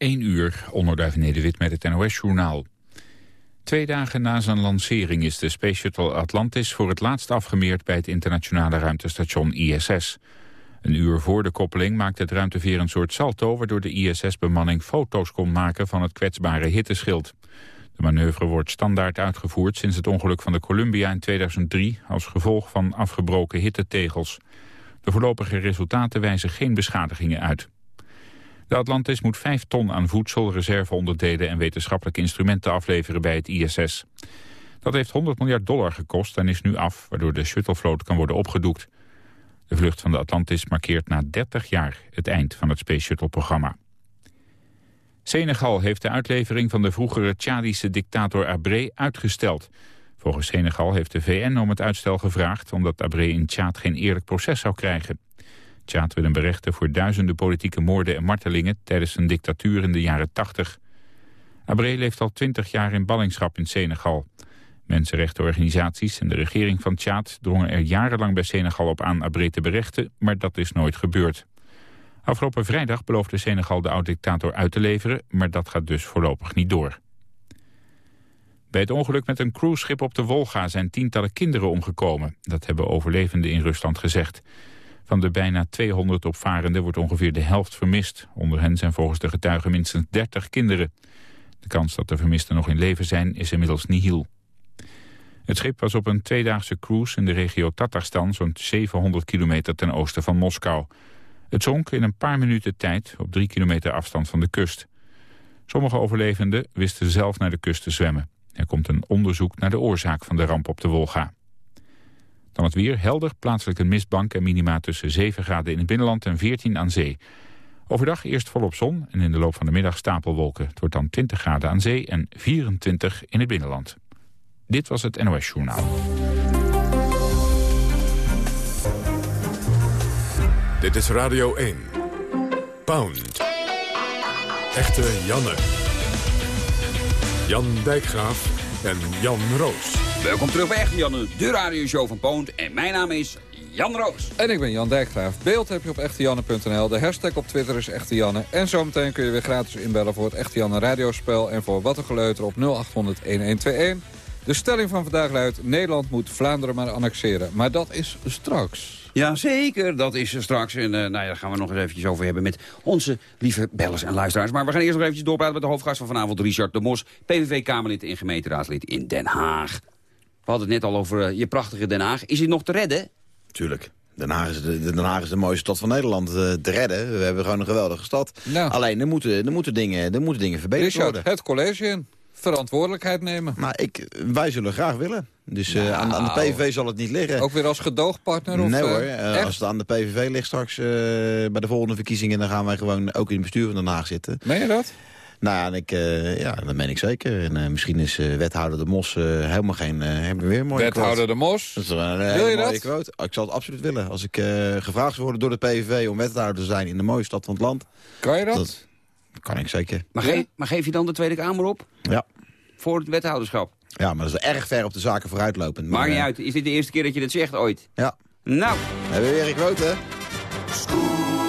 1 uur, onderduif Nederwit met het NOS-journaal. Twee dagen na zijn lancering is de Space Shuttle Atlantis voor het laatst afgemeerd bij het internationale ruimtestation ISS. Een uur voor de koppeling maakte het ruimteveer een soort salto... waardoor de ISS-bemanning foto's kon maken van het kwetsbare hitteschild. De manoeuvre wordt standaard uitgevoerd sinds het ongeluk van de Columbia in 2003... als gevolg van afgebroken hittetegels. De voorlopige resultaten wijzen geen beschadigingen uit. De Atlantis moet 5 ton aan voedsel, reserveonderdelen en wetenschappelijke instrumenten afleveren bij het ISS. Dat heeft 100 miljard dollar gekost en is nu af, waardoor de shuttlevloot kan worden opgedoekt. De vlucht van de Atlantis markeert na 30 jaar het eind van het Space Shuttle-programma. Senegal heeft de uitlevering van de vroegere Tjadische dictator Abré uitgesteld. Volgens Senegal heeft de VN om het uitstel gevraagd... omdat Abré in Tjaad geen eerlijk proces zou krijgen. Tjaad wil hem berechten voor duizenden politieke moorden en martelingen... tijdens zijn dictatuur in de jaren 80. Abré leeft al twintig jaar in ballingschap in Senegal. Mensenrechtenorganisaties en de regering van Tjaad drongen er jarenlang bij Senegal op aan Abré te berechten, maar dat is nooit gebeurd. Afgelopen vrijdag beloofde Senegal de oud-dictator uit te leveren, maar dat gaat dus voorlopig niet door. Bij het ongeluk met een cruiseschip op de Wolga zijn tientallen kinderen omgekomen. Dat hebben overlevenden in Rusland gezegd. Van de bijna 200 opvarenden wordt ongeveer de helft vermist. Onder hen zijn volgens de getuigen minstens 30 kinderen. De kans dat de vermisten nog in leven zijn is inmiddels nihil. Het schip was op een tweedaagse cruise in de regio Tatarstan... zo'n 700 kilometer ten oosten van Moskou. Het zonk in een paar minuten tijd op drie kilometer afstand van de kust. Sommige overlevenden wisten zelf naar de kust te zwemmen. Er komt een onderzoek naar de oorzaak van de ramp op de Wolga. Dan het weer, helder, plaatselijk een mistbank en minima tussen 7 graden in het binnenland en 14 aan zee. Overdag eerst volop zon en in de loop van de middag stapelwolken. Het wordt dan 20 graden aan zee en 24 in het binnenland. Dit was het NOS Journaal. Dit is Radio 1. Pound. Echte Janne. Jan Dijkgraaf en Jan Roos. Welkom terug bij Echte Janne, de radioshow van Poont. En mijn naam is Jan Roos. En ik ben Jan Dijkgraaf. Beeld heb je op echtejanne.nl. De hashtag op Twitter is Echte Janne. En zometeen kun je weer gratis inbellen voor het Echte Janne radiospel... en voor Wat een Geleuter op 0800-1121. De stelling van vandaag luidt... Nederland moet Vlaanderen maar annexeren. Maar dat is straks. Ja, zeker. Dat is er straks. En uh, nou ja, daar gaan we nog eens eventjes over hebben met onze lieve bellers en luisteraars. Maar we gaan eerst nog eventjes doorpraten met de hoofdgast van vanavond, Richard de Mos. PVV-Kamerlid en gemeenteraadslid in Den Haag. We hadden het net al over uh, je prachtige Den Haag. Is het nog te redden? Tuurlijk. Den Haag, is de, Den Haag is de mooiste stad van Nederland uh, te redden. We hebben gewoon een geweldige stad. Nou. Alleen, er moeten, er, moeten dingen, er moeten dingen verbeterd Richard, worden. het college in. Verantwoordelijkheid nemen. Maar ik, wij zullen graag willen. Dus uh, aan, aan, de PVV zal het niet liggen. Ook weer als gedoogpartner? Of, nee hoor, uh, als het aan de PVV ligt straks uh, bij de volgende verkiezingen... dan gaan wij gewoon ook in het bestuur van Den Haag zitten. Meen je dat? Nou ja, en ik, ja dat meen ik zeker. En misschien is wethouder De Mos helemaal geen hebben weer mooie Wethouder quote. De Mos? Dat is een, Wil je mooie dat? Quote. Ik zal het absoluut willen. Als ik gevraagd zou worden door de PVV om wethouder te zijn... in de mooiste stad van het land... Kan je dat? dat kan ik zeker. Maar, ge maar geef je dan de Tweede Kamer op? Ja. Voor het wethouderschap? Ja, maar dat is erg ver op de zaken vooruitlopend. Maakt niet uit. Is dit de eerste keer dat je dat zegt ooit? Ja. Nou. Hebben we weer een quote, hè?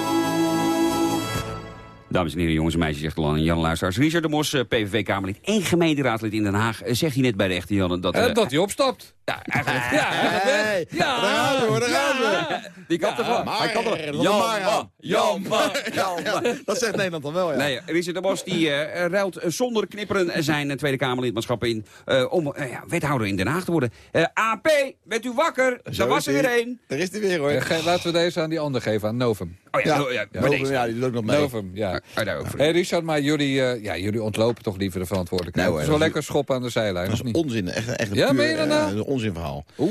Dames en heren, jongens en meisjes, zegt al Jan Luisteraars. Richard de Mos, PVV-Kamerlid en gemeenteraadslid in Den Haag. Zegt hij net bij de echte Jan dat... Uh, dat hij opstapt. Ja, eigenlijk. Ja, hey, ja. Daar gaan we, hoor, daar gaan we. Die kan toch wel. Hij kan er Jan, Jan, Jan, man. Dat zegt Nederland dan wel, ja. Nee, Richard de Mos die uh, ruilt zonder knipperen zijn Tweede Kamerlidmaatschap in... Uh, om uh, ja, wethouder in Den Haag te worden. AP, bent u wakker? Daar was er weer één. Daar is hij weer, hoor. Laten we deze aan die ander geven, aan Novum. Oh ja, ja, ja, ja, ja, Novum, ja die doet ook nog mee. Novum, ja. Ah, daar ook voor. Hey Richard, maar jullie, uh, ja, jullie ontlopen toch liever de verantwoordelijkheid. Nee, hoor, Zo lekker schoppen aan de zijlijn, Dat is niet? onzin, echt, echt een Ja, puur, je nou? uh, een onzinverhaal. Oeh.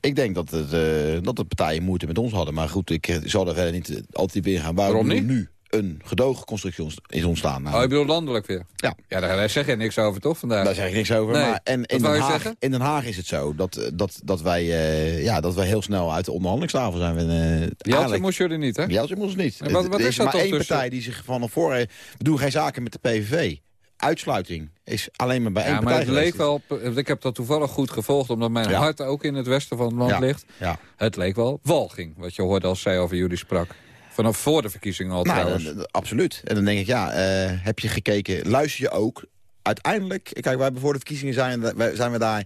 Ik denk dat, het, uh, dat de partijen moeite met ons hadden. Maar goed, ik zal er verder niet altijd in gaan. Waarom niet? nu een gedoogconstructie is ontstaan. Nou, Oh, je bedoelt landelijk weer? Ja. Ja, daar zeg je niks over, toch, vandaag? Daar zeg ik niks over. Nee. Maar, en in Den, Haag, zeggen? in Den Haag is het zo dat, dat, dat, wij, uh, ja, dat wij heel snel uit de onderhandelingstafel zijn. Uh, Jeltje moest jullie niet, hè? Jeltje moest niet. En wat, wat er is is dat maar één tussen- partij die zich van tevoren... We doen geen zaken met de PVV. Uitsluiting is alleen maar bij één Ja, maar partij het leek wel, ik heb dat toevallig goed gevolgd... omdat mijn Ja. hart ook in het westen van het land Ja. ligt. Ja. Het leek wel walging, wat je hoorde als zij over jullie sprak. Vanaf voor de verkiezingen al Nou, trouwens. dan- dan- absoluut. En dan denk ik, ja, eh, heb je gekeken, luister je ook. Uiteindelijk, kijk, wij hebben voor de verkiezingen zijn, wij- zijn we daar...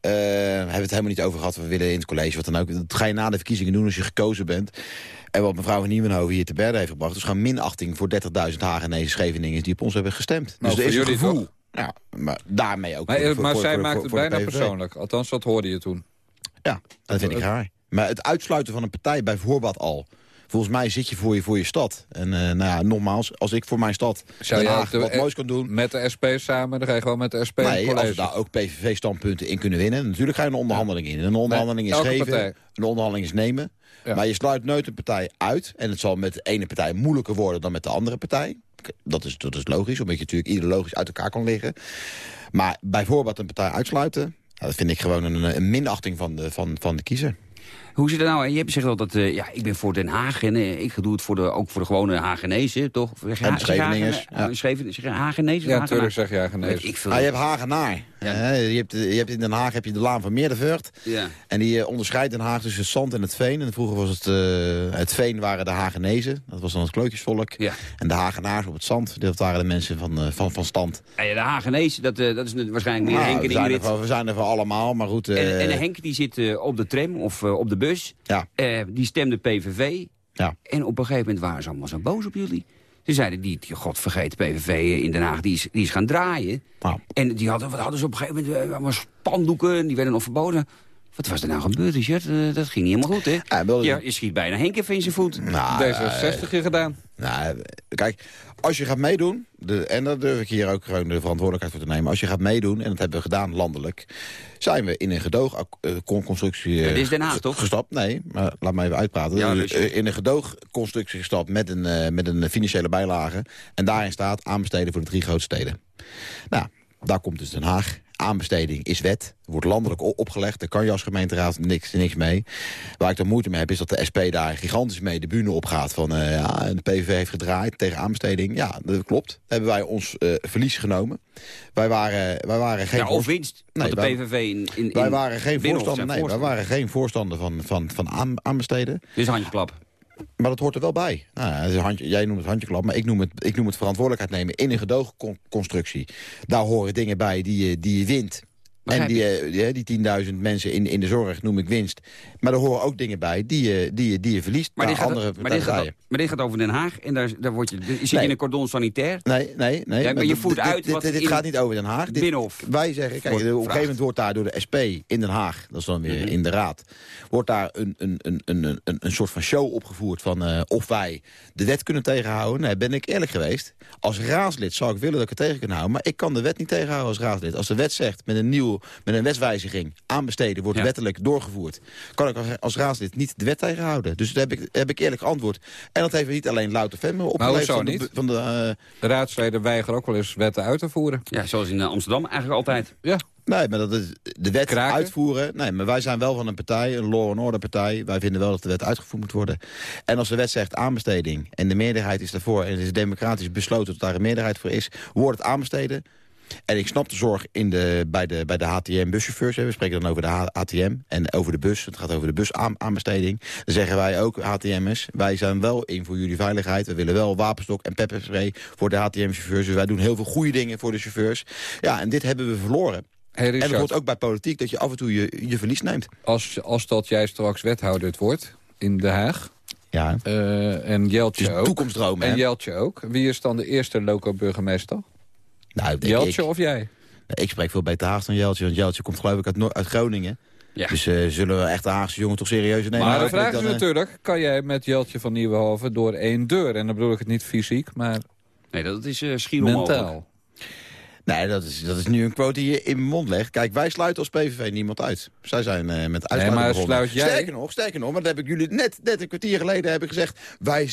eh, hebben we het helemaal niet over gehad. We willen in het college, wat dan ook. Dat ga je na de verkiezingen doen als je gekozen bent. En wat mevrouw van Nieuwenhoven hier te berden heeft gebracht... is gewoon minachting voor 30.000 Hagenese Scheveningen die op ons hebben gestemd. Nou, dus er is voor een jullie gevoel. toch? Ja, maar daarmee ook. Maar, voor- voor- maar voor- zij voor- maakt het bijna persoonlijk. Althans, dat hoorde je toen. Ja, dat vind ik raar. Maar het uitsluiten van een partij bij voorbaat al. Volgens mij zit je voor je, voor je stad. En eh, nou ja, nogmaals, als ik voor mijn stad Zou Den Haag de- wat moois kan doen... Met de SP samen, dan ga je gewoon met de SP Nee, als we daar ook PVV-standpunten in kunnen winnen... natuurlijk ga je een onderhandeling in. En een onderhandeling Nee, is geven, partij. een onderhandeling is nemen. Ja. Maar je sluit nooit een partij uit. En het zal met de ene partij moeilijker worden dan met de andere partij. Dat is, dat is logisch, omdat je natuurlijk ideologisch uit elkaar kan liggen. Maar bijvoorbeeld een partij uitsluiten... ja, dat vind ik gewoon een, een minachting van de, van, van de kiezer. Hoe zit het nou? Je hebt gezegd altijd, eh ja, ik ben voor Den Haag en eh, ik doe het voor de, ook voor de gewone Hagenezen, toch? Zeg En Scheveningers, ja. eh, Scheven- zeg Hagenezen? Ja, natuurlijk zeg je ja Weet genezen. Ik veel. Ah, je hebt Hagenaar. hè? je, hebt, je hebt in Den Haag heb je de Laan van Meerderveurt. ja. En die eh, onderscheidt Den Haag tussen het zand en het veen. En vroeger was het, het veen waren de Hagenezen. Dat was dan het klootjesvolk. Ja. En de Hagenaars op het zand, dat waren de mensen van, van, van stand. Ah, ja, de Hagenezen, dat, dat is waarschijnlijk meer Nou, Henk en we, zijn er voor, we zijn er voor allemaal, maar goed. En, en Henk die zit op de tram of op de bus. Ja. Eh, die stemde PVV. Ja. En op een gegeven moment waren ze allemaal zo boos op jullie. Ze zeiden, die, die god vergeet PVV in Den Haag, die is, die is gaan draaien. Nou. En die hadden, wat hadden ze op een gegeven moment? eh, allemaal spandoeken, die werden nog verboden. Wat was er nou gebeurd, Richard? Eh, dat ging niet helemaal goed, hè? Ja, wel- Ja, je schiet bijna Henk even in zijn voet. nou, eh, D66 je gedaan. nou, kijk, als je gaat meedoen, de, en daar durf ik hier ook gewoon de verantwoordelijkheid voor te nemen. Als je gaat meedoen, en dat hebben we gedaan landelijk, zijn we in een gedoogconstructie Ja, dit is Den Haag, toch? gestapt. Nee, maar laat me even uitpraten. Ja, Dus, eh, in een gedoogconstructie gestapt met een, eh, met een financiële bijlage. En daarin staat aanbesteden voor de drie grootste steden. Nou, daar komt dus Den Haag. Aanbesteding is wet, wordt landelijk opgelegd. Daar kan je als gemeenteraad niks, niks mee. Waar ik dan moeite mee heb, is dat de SP daar gigantisch mee de bühne op gaat. Van, eh, ja, de PVV heeft gedraaid tegen aanbesteding. Ja, dat klopt. Hebben wij ons eh, verlies genomen. Wij waren, wij waren geen... Ja, of voorst- winst. Nee, de PVV in, in, Wij waren geen voorstander, nee, wij waren geen voorstander van, van, van aan, aanbesteden. Een handjeklap. Maar dat hoort er wel bij. Nou, handje, jij noemt het handjeklap, maar ik noem het, ik noem het verantwoordelijkheid nemen in een gedoogconstructie. Daar horen dingen bij die je, die je wint. En die, eh, die, die 10.000 mensen in, in de zorg noem ik winst. Maar er horen ook dingen bij die je, die je, die je verliest Maar gaat, andere maar, dit gaat, maar dit gaat over Den Haag. En daar, daar word je, zit je in een cordon sanitair. Nee, nee, nee. Ja, maar je dit- voert uit Dit, wat dit, dit gaat niet over Den Haag. Dit- Binnenhof wij zeggen, kijk, op een gegeven moment wordt daar door de SP in Den Haag, dat is dan weer Mhm. in de raad, wordt daar een, een, een, een, een, een soort van show opgevoerd van eh, of wij de wet kunnen tegenhouden. Nee, ben ik eerlijk geweest. Als raadslid zou ik willen dat ik het tegen kan houden, maar ik kan de wet niet tegenhouden als raadslid. Als de wet zegt met een nieuw, met een wetswijziging aanbesteden wordt Ja. wettelijk doorgevoerd, kan ik als- raadslid niet de wet tegenhouden. Dus daar heb ik, heb ik eerlijk geantwoord. En dat heeft niet alleen louter Vemme opgeleverd van de, niet? van de eh, De raadsleden weigeren ook wel eens wetten uit te voeren. Ja, zoals in eh, Amsterdam eigenlijk altijd. Ja, Nee, maar dat is de wet Kraken? uitvoeren. Nee, maar wij zijn wel van een partij, een law and order partij. Wij vinden wel dat de wet uitgevoerd moet worden. En als de wet zegt aanbesteding en de meerderheid is daarvoor... en het is democratisch besloten dat daar een meerderheid voor is... wordt het aanbesteden. En ik snap de zorg in de, bij de, bij de HTM-buschauffeurs. We spreken dan over de HTM en over de bus. Het gaat over de busaanbesteding. Dan zeggen wij ook, HTM'ers, wij zijn wel in voor jullie veiligheid. We willen wel wapenstok en pepperspray voor de HTM-chauffeurs. Dus wij doen heel veel goede dingen voor de chauffeurs. Ja, en dit hebben we verloren. hey En Richard, hoort ook bij politiek dat je af en toe je, je verlies neemt. als, als dat jij straks wethouder wordt in Den Haag... Ja. eh, en Jeltje ook... toekomstdroom? En Jeltje ook. Wie is dan de eerste loco-burgemeester? Nou, denk Jeltje ik, of jij? ik spreek veel beter Haags dan Jeltje. Want Jeltje komt geloof ik uit, Noor- uit Groningen. Ja. Dus eh, zullen we echt de Haagse jongen toch serieus nemen? maar de Nou, vraag is dan, eh, natuurlijk... kan jij met Jeltje van Nieuwenhoven door één deur? En dan bedoel ik het niet fysiek, maar Nee, dat is eh schier onmogelijk. mentaal. Nee, dat is, dat is nu een quote die je in mijn mond legt. Kijk, wij sluiten als PVV niemand uit. Zij zijn eh, met uitsluiting maar begonnen. sluit jij- Sterker nog, sterker nog, maar dat heb ik jullie net, net een kwartier geleden heb ik gezegd... wij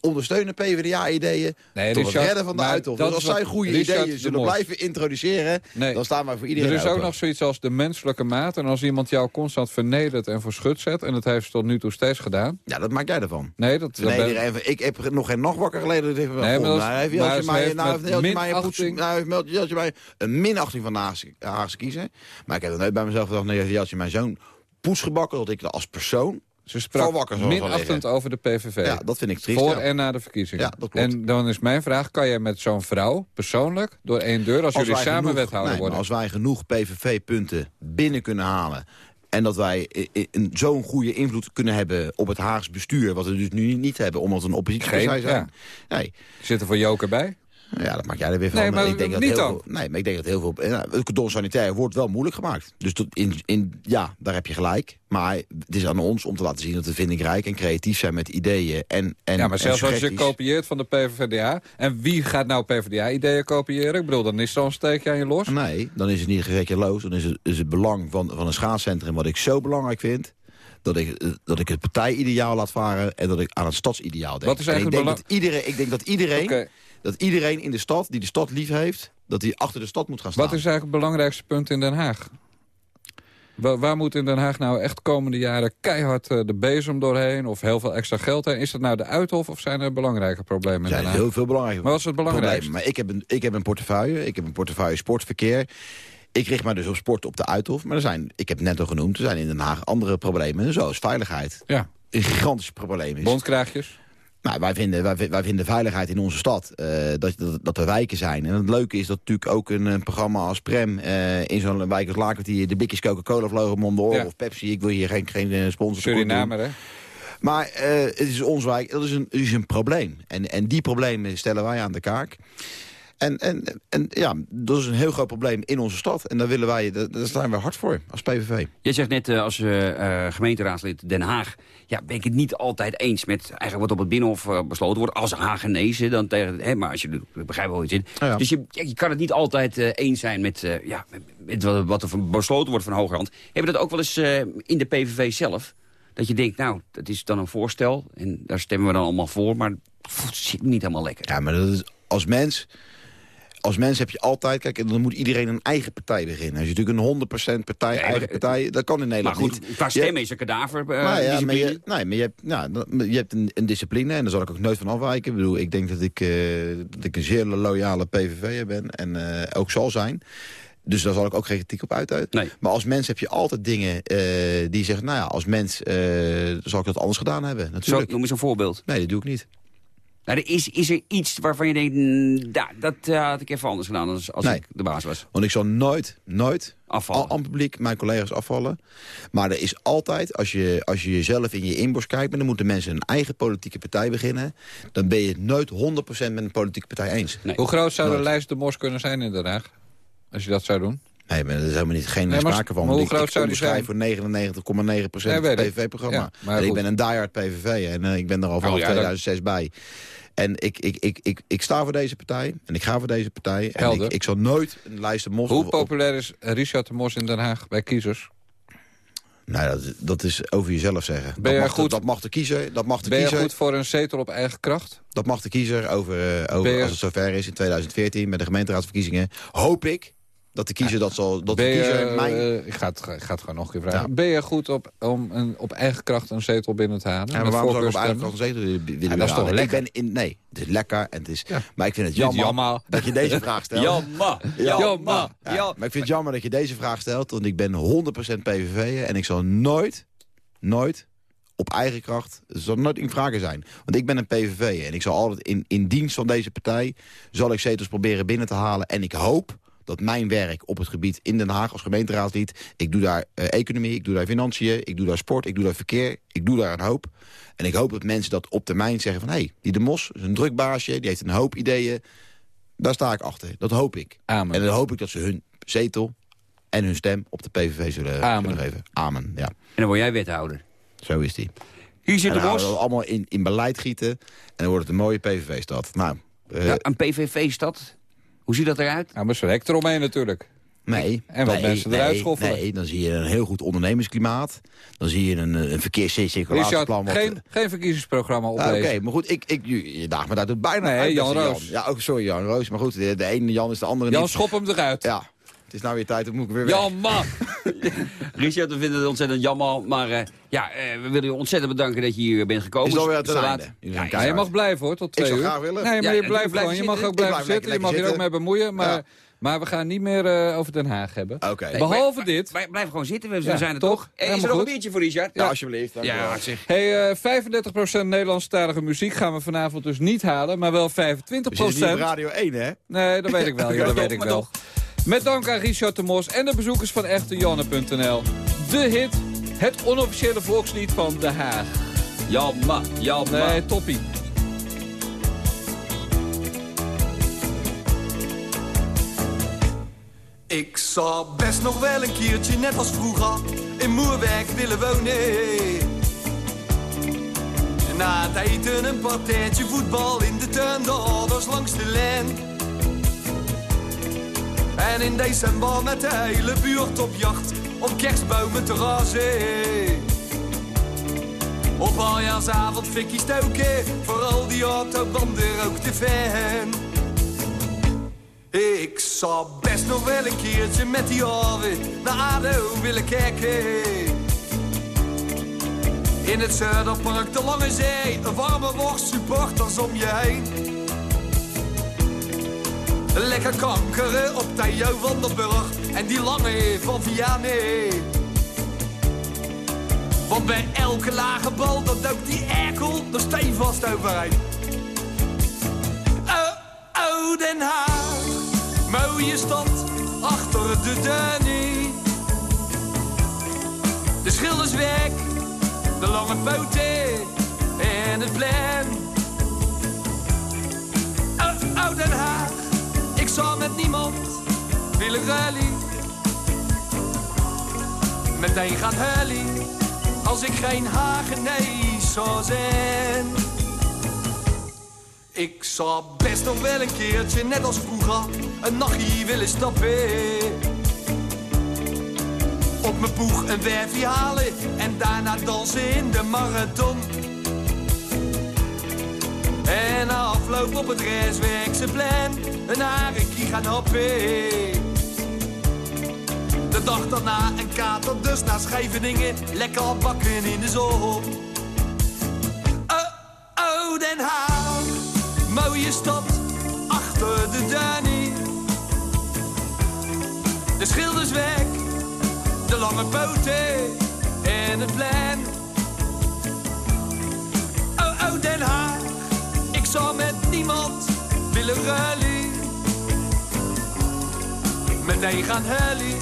ondersteunen PvdA-ideeën Nee, tot het Richard, redden van de dat Dus als zij goede Richard ideeën de zullen blijven introduceren... Nee. dan staan wij voor iedereen Er is ook nog zoiets als de menselijke maat. En als iemand jou constant vernedert en voor schut zet... en dat heeft ze tot nu toe steeds gedaan... Ja, dat maak jij ervan. Nee, dat, dat Nee, ben- iedereen- ik heb nog geen nacht wakker geleden. Dat Nee, maar dat nou, heeft maar mij, nou, heeft een minachting- nou, heeft Jeltje mij een minachting van de Haagse, kiezer. Maar ik heb er nooit bij mezelf gedacht, nee, heeft Jeltje mijn zoon poes gebakken. Dat ik als persoon Ze sprak wakker minachtend over de PVV. Ja, dat vind ik triest. Voor ja. en na de verkiezingen. Ja, dat klopt. En dan is mijn vraag, kan jij met zo'n vrouw persoonlijk door één deur... als, jullie samen genoeg- wethouder nee, worden? Als wij genoeg PVV-punten binnen kunnen halen... en dat wij zo'n goede invloed kunnen hebben op het Haags bestuur... wat we dus nu niet hebben, omdat we een oppositiepartij Geen, zijn. Nee, Zit er voor Joker bij? Ja, dat maak jij er weer van. Nee, maar ik denk dat niet heel dan. Veel, nee, maar ik denk dat heel veel... het cordon sanitair wordt wel moeilijk gemaakt. Dus tot in, in, ja, daar heb je gelijk. Maar het is aan ons om te laten zien dat we vindingrijk en creatief zijn met ideeën. En, en, ja, maar zelfs als je kopieert van de PVDA... en wie gaat nou PVDA-ideeën kopiëren? Ik bedoel, dan is zo'n steekje aan je los. Nee, dan is het niet gezekerloos. Dan is het, is het belang van, van een schaatscentrum wat ik zo belangrijk vind... Dat ik, dat ik het partijideaal laat varen en dat ik aan het stadsideaal denk. Wat is En ik eigenlijk denk, belang- dat iedereen, ik denk dat iedereen, dat iedereen in de stad, die de stad lief heeft... dat hij achter de stad moet gaan staan. Wat is eigenlijk het belangrijkste punt in Den Haag? Wa- waar moet in Den Haag nou echt komende jaren keihard eh, de bezem doorheen... of heel veel extra geld heen? Is dat nou de Uithof of zijn er belangrijke problemen Er in zijn Den Haag? heel veel belangrijke Maar wat is het belangrijkste? Maar ik heb, een, ik heb een portefeuille. Ik heb een portefeuille sportverkeer. Ik richt me dus op sport op de Uithof. Maar er zijn, ik heb het net al genoemd, er zijn in Den Haag andere problemen. Zoals veiligheid. Ja, Een gigantisch probleem is. bondkraagjes. Nou, wij, vinden, wij, vi- wij vinden veiligheid in onze stad, eh, dat, dat, dat er wijken zijn. En het leuke is dat natuurlijk ook een, programma als Prem... eh, in zo'n wijk als Lakertier de blikjes Coca-Cola vlogen om de oren... Ja. of Pepsi, ik wil hier geen, geen eh, sponsor tekort doen. Surinamer, hè? Maar het is ons wijk, dat is een, is een probleem. En, en die problemen stellen wij aan de kaak. En, en, en ja, dat is een heel groot probleem in onze stad. En daar, willen wij, daar, staan we hard voor als PVV. Jij zegt net eh, als eh, eh, gemeenteraadslid Den Haag... ja, ben ik het niet altijd eens met eigenlijk wat op het Binnenhof besloten wordt... als Hagenezen dan tegen... Hè, maar als je, ik begrijp wel iets in. Ja. Dus je, je kan het niet altijd eens zijn met, ja, met, wat, wat er besloten wordt van hogerhand. Heb je dat ook wel eens in de PVV zelf? Dat je denkt, nou, dat is dan een voorstel... en daar stemmen we dan allemaal voor... maar het zit niet helemaal lekker. Ja, maar dat is, als mens... Als mens heb je altijd... Kijk, dan moet iedereen een eigen partij beginnen. Als je natuurlijk een 100% partij, eigen maar- partij... Dat kan in maar Nederland goed, niet. qua stemmen is een kadaver eh, Nou ja, maar discipline. je, nee, maar je hebt, nou, je hebt een, een discipline en daar zal ik ook nooit van afwijken. Ik bedoel, ik denk dat ik, eh, dat ik een zeer loyale PVV'er ben en eh, ook zal zijn. Dus daar zal ik ook geen kritiek op uiten. Nee. Maar als mens heb je altijd dingen die zeggen... nou ja, als mens eh, zal ik dat anders gedaan hebben. Zo, Natuurlijk. noem eens een voorbeeld. Nee, dat doe ik niet. Nou, er is, is er iets waarvan je denkt, mm, da, dat eh, had ik even anders gedaan als, als Nee. ik de baas was. Want ik zal nooit, nooit Afvallen. al aan het publiek mijn collega's afvallen. Maar er is altijd, als je, als je jezelf in je inborst kijkt... maar dan moeten mensen een eigen politieke partij beginnen... dan ben je het nooit 100% met een politieke partij eens. Nee. Hoe groot zou de lijst de mos kunnen zijn in Den Haag? Als je dat zou doen? Nee, maar dat is helemaal niet, geen Nee, maar- sprake van. maar hoe ik, groot ik zou die onderschrijf voor 99,9% Ja, van weet het ik. PVV-programma. Ja, ik ben een diehard PVV en eh, ik ben er al vanaf Oh, ja, dat- 2006 bij. En ik, ik, ik, ik, ik sta voor deze partij en ik ga voor deze partij. En ik, ik zal nooit een lijst mos... Hoe populair is Richard de Mos in Den Haag bij kiezers? Nou, dat, dat is over jezelf zeggen. Ben dat, mag goed- de, dat mag de kiezer, dat mag de Ben je goed voor een zetel op eigen kracht? dat mag de kiezer over, eh, over je- als het zover is in 2014 met de gemeenteraadsverkiezingen. Hoop ik dat de kiezer dat zal, dat Ben kiezer eh, ik, ga het, ik ga het gewoon nog een keer vragen. Ja. Ben je goed op, om een, op eigen kracht een zetel binnen te halen? Ja, maar Met waarom zou ik op eigen kant een zetel willen Ja, dat is toch halen? lekker? Ik ben in, nee, het is lekker en het is, Ja. maar ik vind het jammer, jammer. dat je deze vraag stelt. Jamma, Ja. jamma, Ja, ja. Maar ik vind het jammer dat je deze vraag stelt, want ik ben 100% PVV'er en ik zal nooit, nooit op eigen kracht, zal nooit in vragen zijn. Want ik ben een PVV'er en ik zal altijd in, in dienst van deze partij, zal ik zetels proberen binnen te halen. En ik hoop dat mijn werk op het gebied in Den Haag als gemeenteraadslid, ik doe daar eh, economie, ik doe daar financiën, ik doe daar sport, ik doe daar verkeer, ik doe daar een hoop. En ik hoop dat mensen dat op termijn zeggen van, hé, hey, die de Mos is een druk baasje, die heeft een hoop ideeën. Daar sta ik achter. Dat hoop ik. Amen. En dan hoop ik dat ze hun zetel en hun stem op de PVV zullen, Amen. geven. Amen, ja. En dan word jij wethouder. Zo is die. Hier zit de gaan we allemaal in, in beleid gieten. En dan wordt het een mooie PVV-stad. Nou, eh, Ja, een PVV-stad. Hoe ziet dat eruit? Ja, maar ze hek eromheen natuurlijk. nee. En wat nee, mensen nee, eruit schoffelen. Nee, dan zie je een heel goed ondernemersklimaat. Dan zie je een, eh, een verkeerscirculatieplan. wat- geen, geen verkiezingsprogramma Ah, oplezen. Oké, maar goed, ik, ik, je, je daagt me daar bijna Nee, uit, Jan Roos. Ja, ook sorry Jan Roos. Maar goed, de, de ene Jan is de andere Jan, niet. schop hem eruit. Ja, het is nou weer tijd, dan moet ik weer weg. Jan, man! Richard, we vinden het ontzettend jammer. Maar eh, ja, eh, we willen je ontzettend bedanken dat je hier bent gekomen. Is alweer einde? laat. Ja, je mag blijven hoor, tot Ik twee zou uur. graag willen. Nee, maar Ja, je blijft blijf gewoon. Je mag ook Ik blijven zitten. Je mag hier ook mee bemoeien. Maar Ja. Maar we gaan niet meer eh, over Den Haag hebben. Oké. Behalve dit. Wij blijven gewoon zitten, we, Ja, zijn er toch? Hey, is er nog een biertje voor Richard? Ja, alsjeblieft. dank u wel. Ja, zeg. Hey, eh 35% Nederlandstalige muziek gaan we vanavond dus niet halen, maar wel 25%. We zitten hier op Radio 1, hè? Nee, dat weet ik wel. Ja, dat weet ik wel. Met dank aan Richard de Mos en de bezoekers van echtejanne.nl. De hit, het onofficiële volkslied van Den Haag. Jamma, jamma. Nee, toppie. Ik zou best nog wel een keertje, net als vroeger, in Moerwijk willen wonen. Na het eten een partijtje voetbal in de tuin, de ouders langs de lijn. En in december met de hele buurt op jacht, om kerstbomen te razen. Op aljaarsavond fikkie stoken, vooral die autobanden ook te fan. Ik zou best nog wel een keertje met die oren naar ADO willen kijken. In het Zuiderpark, de Lange Zee, een warme worst, supporters om je heen. Lekker kankeren op Theo van Burg en die lange van Vianney. Want bij elke lage bal, dat duikt die erkel er stevast overheen. Oh, oh, Den Haag, mooie stad, achter de Danny. De Schildersweg, de lange poten en het plein. Oh, oh, Haag, zou met niemand willen rally. Meteen gaan hullie, als ik geen Hagenees zou zijn. Ik zou best nog wel een keertje, net als vroeger, een nachtje willen stappen. Op mijn boeg een werfje halen en daarna dansen in de marathon. Afloop op het restwerkse plan een harekie gaan happen. De dag daarna een kater, dus naar Scheveningen, lekker bakken in de zon. Oh, oh, Den Haag, mooie stad, achter de Danny. De Schildersweg, de lange poten en het plein. Oh, oh, Den Haag, ik zou met niemand willen rally. Meteen gaan hullie,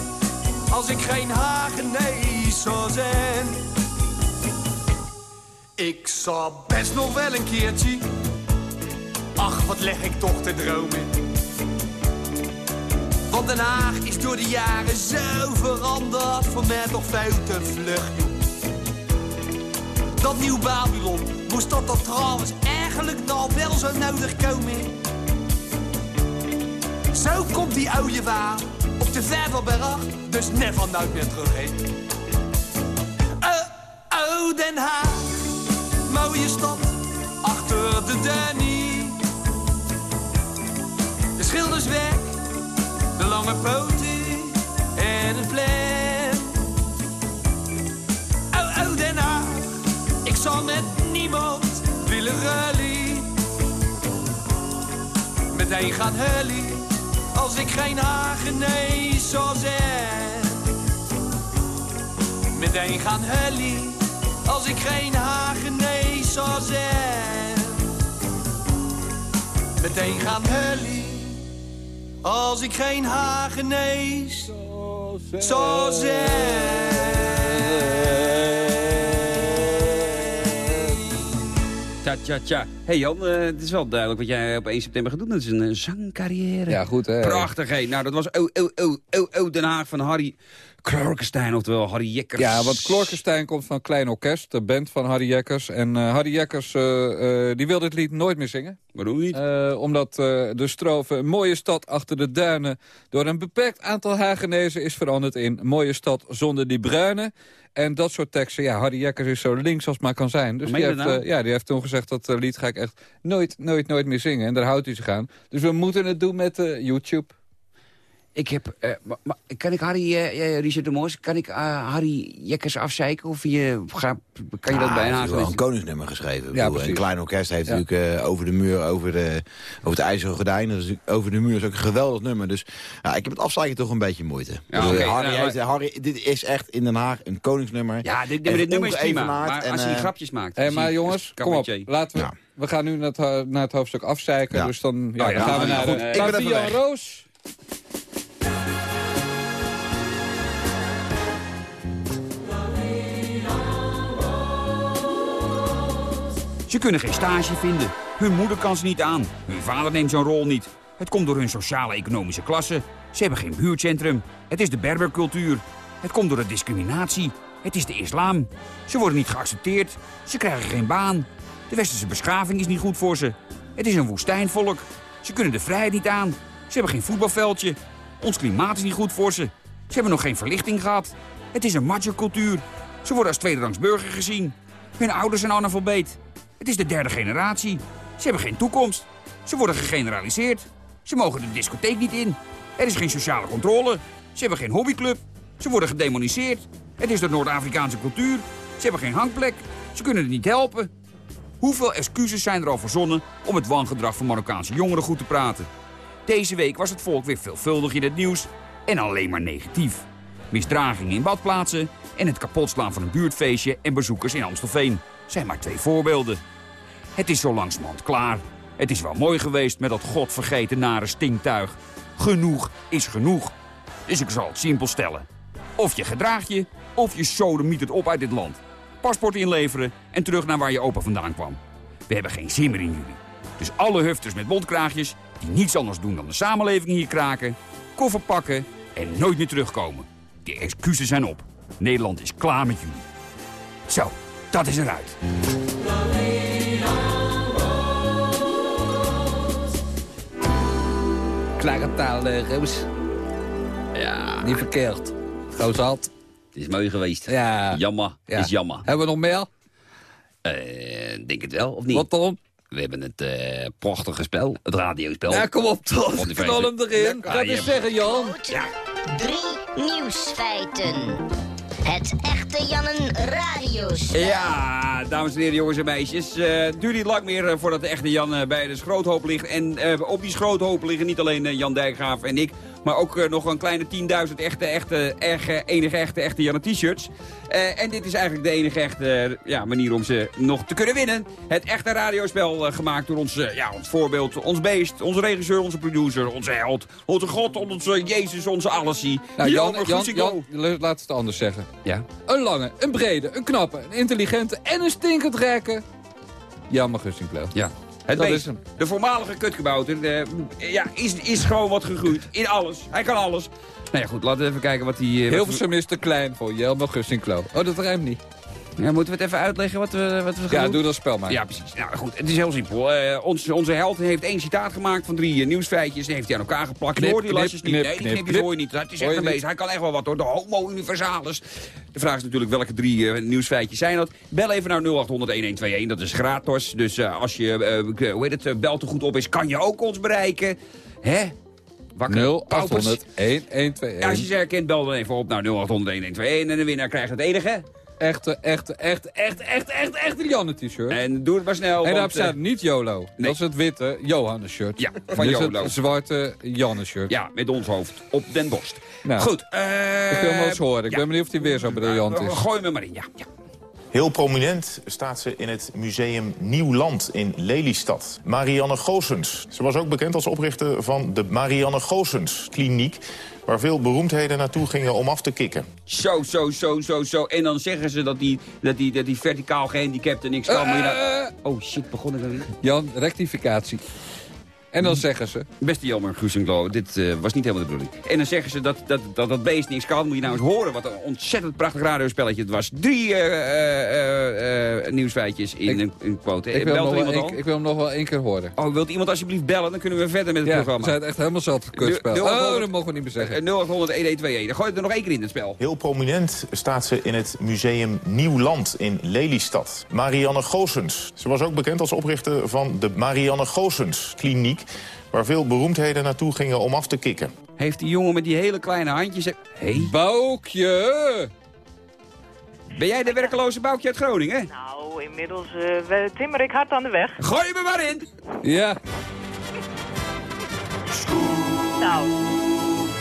als ik geen Hagenees zou zijn. Ik zou best nog wel een keertje, ach wat leg ik toch te dromen. Want Den Haag is door de jaren zo veranderd, voor mij toch veel te vlug. Dat nieuw Babylon, moest dat er trouwens eigenlijk nog wel zo nodig komen? Zo komt die oude waar op de Vervelberg, dus never nooit meer terug heen. Oh, oh, Den Haag, mooie stad, achter de Danny. De Schildersweg, de lange poten en het plein. Oh, oh, Den Haag, ik zou met niemand willen rally. Meteen gaan als ik geen Hagenees zou zijn. Meteen gaan als ik geen Hagenees zou zijn. Meteen gaan als ik geen Hagenees zou zijn. Tja, tja, tja. Hey Jan, eh, het is wel duidelijk wat jij op 1 september gaat doen. Dat is een eh, zangcarrière. Ja, goed hè. Prachtig, hé. Nou, dat was Oh, oh, oh, oh, oh, Den Haag van Harry Klorkenstein, oftewel Harry Jekkers. Ja, want Klorkenstein komt van Klein Orkest, de band van Harry Jekkers. En eh, Harry Jekkers die wil dit lied nooit meer zingen. Waarom niet? Omdat de strofe een mooie stad achter de duinen... door een beperkt aantal Hagenezen is veranderd in... mooie stad zonder die bruine. En dat soort teksten, ja, Harry Jekkers is zo links als maar kan zijn. Dus die heeft, nou? ja, die heeft toen gezegd dat lied ga ik echt nooit, nooit, nooit meer zingen. En daar houdt hij zich aan. Dus we moeten het doen met eh, YouTube. Ik heb... eh, ma- ma- kan ik Harry, eh, eh, Richard de Mos, kan ik eh, Harry Jekkers afzeiken? Of je, ga, kan je dat Ah, bij hij een heeft wel een koningsnummer geschreven. Ja, bedoel, een klein orkest heeft Ja. natuurlijk eh, over de muur, over, de, over het ijzeren gordijn. Dat is natuurlijk- over de muur is ook een geweldig nummer. Dus ja, ik heb het afzeiken toch een beetje moeite. Ik bedoel, oké. Harry, Nou, heeft- Harry, dit is echt in Den Haag een koningsnummer. Ja, dit, En dit nummer is prima. Maar en, als hij grapjes maakt... Maar jongens, kom op. Laten we, Ja. we gaan nu naar het, naar het hoofdstuk afzeiken. Ja. Dus dan, ja, ja, dan gaan we nou, naar ik ben. Roos. Ze kunnen geen stage vinden. Hun moeder kan ze niet aan. Hun vader neemt zo'n rol niet. Het komt door hun sociale-economische klasse. Ze hebben geen buurtcentrum. Het is de berbercultuur. Het komt door de discriminatie. Het is de islam. Ze worden niet geaccepteerd. Ze krijgen geen baan. De westerse beschaving is niet goed voor ze. Het is een woestijnvolk. Ze kunnen de vrijheid niet aan. Ze hebben geen voetbalveldje. Ons klimaat is niet goed voor ze. Ze hebben nog geen verlichting gehad. Het is een macho-cultuur. Ze worden als tweederangs burger gezien. Hun ouders zijn analfabeet. Het is de derde generatie. Ze hebben geen toekomst. Ze worden gegeneraliseerd. Ze mogen de discotheek niet in. Er is geen sociale controle. Ze hebben geen hobbyclub. Ze worden gedemoniseerd. Het is de Noord-Afrikaanse cultuur. Ze hebben geen hangplek. Ze kunnen het niet helpen. Hoeveel excuses zijn er al verzonnen om het wangedrag van Marokkaanse jongeren goed te praten? Deze week was het volk weer veelvuldig in het nieuws en alleen maar negatief. Misdragingen in badplaatsen en het kapotslaan van een buurtfeestje en bezoekers in Amstelveen zijn maar twee voorbeelden. Het is zo langzamerhand klaar. Het is wel mooi geweest met dat godvergeten nare stinktuig. Genoeg is genoeg. Dus ik zal het simpel stellen. Of je gedraagt je, of je sodemiet het op uit dit land. Paspoort inleveren en terug naar waar je opa vandaan kwam. We hebben geen zin meer in jullie. Dus alle hufters met mondkraagjes die niets anders doen dan de samenleving hier kraken... koffer pakken en nooit meer terugkomen. Die excuses zijn op. Nederland is klaar met jullie. Zo, dat is eruit. Klare taal, eh, Roos. Ja, Niet verkeerd. Goos had. het is mooi geweest. Ja. Jammer, Ja. is jammer. Hebben we nog meer? Eh, denk het wel, of niet? Wat dan? We hebben het eh, prachtige spel, het radiospel. Ja, kom op toch. Knal hem erin. Je eens hebt- zeggen, Jan. Ja. Drie nieuwsfeiten. Het echte Jannen radiospel. Ja, dames en heren, jongens en meisjes. eh, het duurt niet lang meer eh, voordat de echte Jan eh, bij de schroothoop ligt. En op die schroothoop liggen niet alleen Jan Dijkgraaf en ik... maar ook eh, nog een kleine 10.000 echte, echte, erge, enige echte, echte Janne t-shirts. Eh, en dit is eigenlijk de enige echte eh, ja, manier om ze nog te kunnen winnen. Het echte radiospel gemaakt door ons, ja, ons voorbeeld, ons beest, onze regisseur, onze producer, onze held, onze god, onze Jezus, onze allesie. Nou, Jan, Jan, Guussingo. Jan, laat het anders zeggen. Ja. Een lange, een brede, een knappe, een intelligente en een stinkend rekke. Jan Magustinkleeuw. Ja. Het Dat beest, is hem. de voormalige kutgebouter, de, ja, is, is gewoon wat gegroeid. In alles. Hij kan alles. Nou ja, goed, laten we even kijken wat hij... eh, Hilversum is te klein voor Jelmer Gustinkleeuw. Oh, dat rijmt niet. Ja, moeten we het even uitleggen wat we, wat we gaan Ja, doen? doe dat spel maar. Ja, precies. Nou goed, het is heel simpel. Eh, ons, onze held heeft één citaat gemaakt van drie eh, nieuwsfeitjes. Die heeft hij aan elkaar geplakt. Knip, je hoort die lasjes niet. knip, nee, die knip, knipjes hoor je niet. Het is echt een. Hij kan echt wel wat hoor. De homo universalis. De vraag is natuurlijk welke drie eh, nieuwsfeitjes zijn dat. Bel even naar 0800-1121. Dat is gratis. Dus als je, hoe heet het, bel te goed op is, kan je ook ons bereiken. Hè? Wakker. Paupers. 0800 1121. Ja, als je ze herkent, bel dan even op naar 0800-1121. En de winnaar krijgt het enige. Echte, echte, echte, echte, echte, echte, echte Janne t-shirt. En, En doe het maar snel. daarop want, eh, staat niet YOLO. Dat is het witte Johannes shirt. Ja, van Dit is YOLO. het zwarte Janne shirt. Ja, met ons hoofd op den borst. Nou, Goed. eh, Ik wil hem wel eens horen. Ik ja. ben benieuwd of hij weer zo briljant Eh, is. Gooi me maar in, ja. ja. Heel prominent staat ze in het museum Nieuw Land in Lelystad. Marianne Goossens. Ze was ook bekend als oprichter van de Marianne Goossens Kliniek... waar veel beroemdheden naartoe gingen om af te kicken. Zo, zo, zo, zo, zo. En dan zeggen ze dat die, dat die, dat die verticaal gehandicapten niks kan. Eh, Oh shit, begon ik alweer? Jan, rectificatie. En dan zeggen ze... Beste Jelmer Guusenglo, dit eh, was niet helemaal de bedoeling. En dan zeggen ze dat dat, dat, dat beest niks kan. Moet je nou eens horen wat een ontzettend prachtig radiospelletje het was. Drie eh, eh, eh, nieuwsfeitjes in Ik- een, een quote. Ik wil, hem Belt nog wel ik wil hem nog wel één keer horen. Oh, wilt iemand alsjeblieft bellen? Dan kunnen we verder met het Ja, we programma. zijn het echt helemaal zat kutspel. Oh, dat mogen we niet meer zeggen. Eh, 0800 1121. Dan gooi je er nog één keer in het spel. Heel prominent staat ze in het museum Nieuw Land in Lelystad. Marianne Goossens. Ze was ook bekend als oprichter van de Marianne Goossens Kliniek... waar veel beroemdheden naartoe gingen om af te kicken. Heeft die jongen met die hele kleine handjes... Hé, Boukje! ben jij de werkeloze Boukje uit Groningen? Nou, inmiddels eh, we- timmer ik hard aan de weg. Gooi me maar in! Ja, Nou,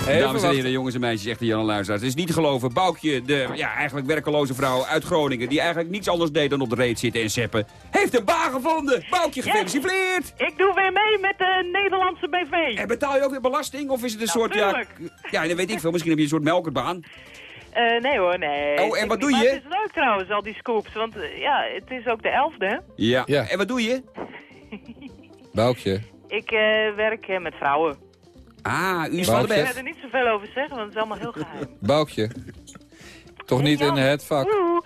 even Dames en heren, jongens en meisjes, echte Jan en luisteraars. Het is niet te geloven. Boukje, de ja, eigenlijk werkeloze vrouw uit Groningen... die eigenlijk niets anders deed dan op de reet zitten en seppen... heeft een baan gevonden! Boukje, gefeliciteerd! ik doe weer mee met de Nederlandse BV. En betaal je ook weer belasting? Of is het een Nou, soort... Ja, tuurlijk. ja, dat weet ik veel. Misschien heb je een soort melkerbaan. Eh, nee hoor, nee. Oh, en Ik- wat doe maar je? Het is leuk trouwens, al die scoops. Want eh, ja, het is ook de elfde, hè? Ja. Ja. En wat doe je? Boukje. Ik eh, werk met vrouwen. Ah, u is van de Ik ga er niet zoveel over zeggen, want het is allemaal heel geheim. Boukje. Toch niet in het vak? Oeh,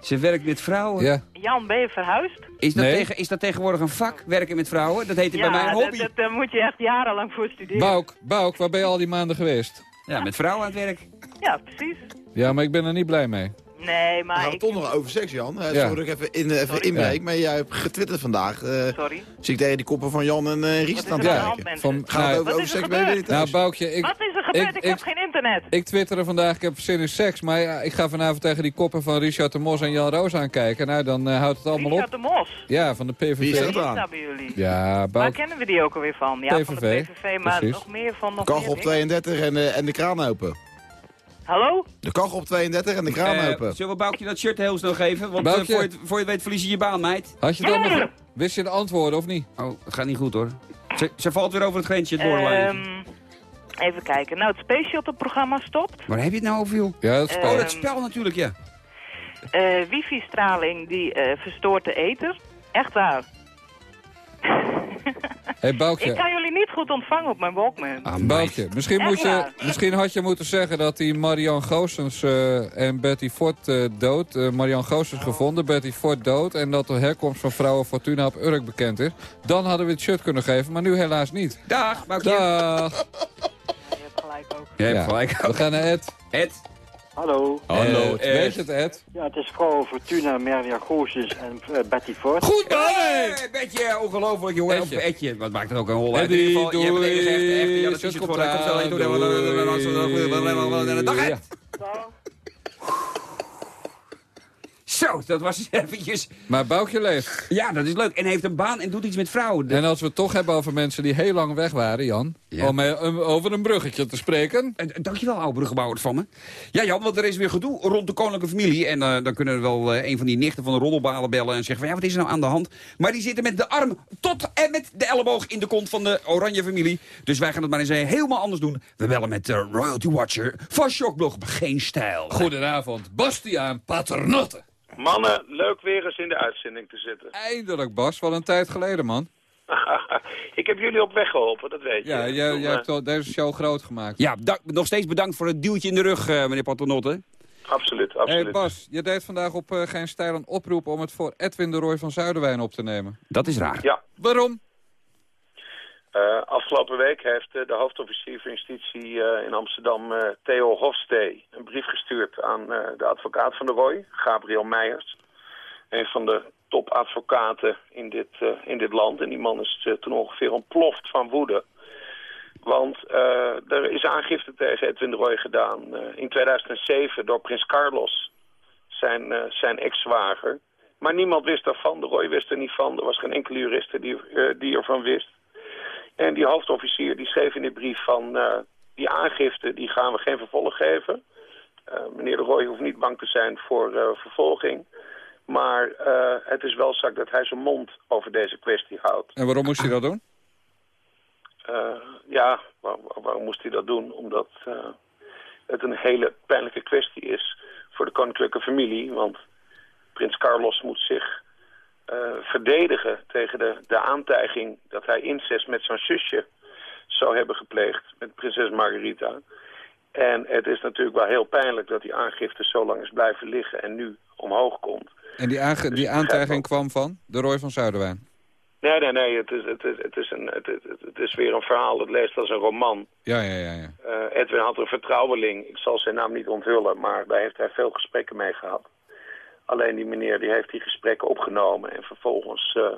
Ze werkt met vrouwen. Ja. Jan, ben je verhuisd? Is, dat Nee. tegen, is dat tegenwoordig een vak, werken met vrouwen? Dat heet bij mij een hobby. dat, daar moet je echt jarenlang voor studeren. Bouk, Bouk, waar ben je al die maanden geweest? Ja, met vrouwen aan het werk. Ja, precies. Ja, maar ik ben er niet blij mee. Nee, We maar gaan ik... het toch nog over seks, Jan. Uh, Ja. Sorry ik even, in, even inbreek, maar jij hebt getwitterd vandaag. eh, Sorry. zie ik tegen die koppen van Jan en eh Ries aan aan mensen? Van, Gaat het nou, over, er seks bij thuis? nou, Boukje, ik, Wat is er gebeurd? ik- Ik, ik- heb geen internet. ik twitterde vandaag, ik heb zin in seks. Maar ja, ik ga vanavond tegen die koppen van Richard de Mos en Jan Roos aankijken. Nou, dan eh, houdt het allemaal Richard op. de Mos. Ja, van de PVV. Wie is aan? dat bij jullie? Ja, Waar kennen we die ook alweer van? Ja, van de PVV, PVV, maar precies. nog meer van nog Kachel meer op dingen. 32 en, eh, en de kraan open. Hallo? De kachel op 32 en de kraan Eh, open. zullen we Boukje dat shirt heel snel geven? Want eh, voor, je, het- voor je het weet verlies je je baan, meid. Had je dan nog... Wist je de antwoorden of niet? Oh, dat gaat niet goed hoor. Ze, ze valt weer over het grensje, het borderline. Ehm, even kijken. Nou, het Space Shuttle programma stopt. Waar heb je het nou over, joh? Ja, dat Eh, spel. Oh, dat spel natuurlijk, ja. Eh, Wifi-straling die eh, verstoort de ether. Echt waar. Hey, Ik Boukje. kan jullie niet goed ontvangen op mijn Walkman. Ah. Boukje, misschien, Echt moet je, waar? misschien had je moeten zeggen dat die Marian Goossens eh, en Betty Ford eh, dood... eh, Marian Goossens gevonden, Betty Ford dood... en dat de herkomst van vrouwen Fortuna op Urk bekend is. Dan hadden we het shirt kunnen geven, maar nu helaas niet. Dag, Boukje. Dag! Je hebt gelijk ook. Je hebt Ja, gelijk. We gaan naar Ed. Ed. Hallo, Hallo, Ed. Weet je het, Ed? ja, het is vrouw Fortuna, Merlia Goossens en eh, Betty Ford. Goed, man! Hey, Betje, ongelooflijk jongen. Etje. Wat maakt het ook een hol uit? Eddie, In ieder geval, je hebt echte, echte, ja, dat doei. Hij komt doei. Dag, Ja. Ed. Zo, dat was eventjes... Maar Boukje leeft. Ja, dat is leuk. En heeft een baan en doet iets met vrouwen. En als we het toch hebben over mensen die heel lang weg waren, Jan... Ja. om eh, um, over een bruggetje te spreken... Eh, Dankjewel, oude bruggenbouwer van me. Ja, Jan, want er is weer gedoe rond de koninklijke familie. En eh, dan kunnen we wel een van die nichten van de roddelbalen bellen... en zeggen van, ja, wat is er nou aan de hand? Maar die zitten met de arm tot en met de elleboog in de kont van de oranje familie. Dus wij gaan het maar eens helemaal anders doen. We bellen met de Royalty Watcher van Shockblog Geen Stijl. Goedenavond, Bastiaan Paternotte. Mannen, leuk weer eens in de uitzending te zitten. Eindelijk, Bas. Wel een tijd geleden, man. ik heb jullie op weg geholpen, dat weet je. Ja, jij, eh, hebt al deze show groot gemaakt. Ja, nog steeds bedankt voor het duwtje in de rug, eh, meneer Paternotte. Absoluut, absoluut. hey Bas, je deed vandaag op eh, Geen Stijl een oproep om het voor Edwin de Roy van Zuiderwijn op te nemen. Dat is raar. Ja, Waarom? Eh, afgelopen week heeft eh, de hoofdofficier van justitie eh, in Amsterdam, Theo Hofstee, een brief gestuurd aan de advocaat van de Roy, Gabriel Meijers. Een van de topadvocaten in dit, in dit land. En die man is toen ongeveer ontploft van woede. Want er is aangifte tegen Edwin de Roy gedaan in 2007 door prins Carlos, zijn, zijn ex-zwager. Maar niemand wist daarvan. De Roy wist er niet van. Er was geen enkele juriste die, die ervan wist. En die hoofdofficier die schreef in de brief van... eh, die aangifte die gaan we geen vervolg geven. Eh, meneer de Roy hoeft niet bang te zijn voor eh, vervolging. Maar het is wel zaak dat hij zijn mond over deze kwestie houdt. En waarom moest hij dat doen? Ja, waar- waar- waarom moest hij dat doen? Omdat het een hele pijnlijke kwestie is voor de koninklijke familie. Want prins Carlos moet zich verdedigen tegen de, de aantijging dat hij incest met zijn zusje zou hebben gepleegd met prinses Margarita. En het is natuurlijk wel heel pijnlijk dat die aangifte zo lang is blijven liggen en nu omhoog komt. En die, aange- Dus die aantijging kwam van de Roy van Zuiderwijn. Nee, nee, nee, het is, het is, het is, een, het, het, het is weer een verhaal, het leest als een roman. Ja, ja, ja. ja. Eh, Edwin had een vertrouweling, ik zal zijn naam niet onthullen, maar daar heeft hij veel gesprekken mee gehad. Alleen die meneer die heeft die gesprekken opgenomen en vervolgens eh,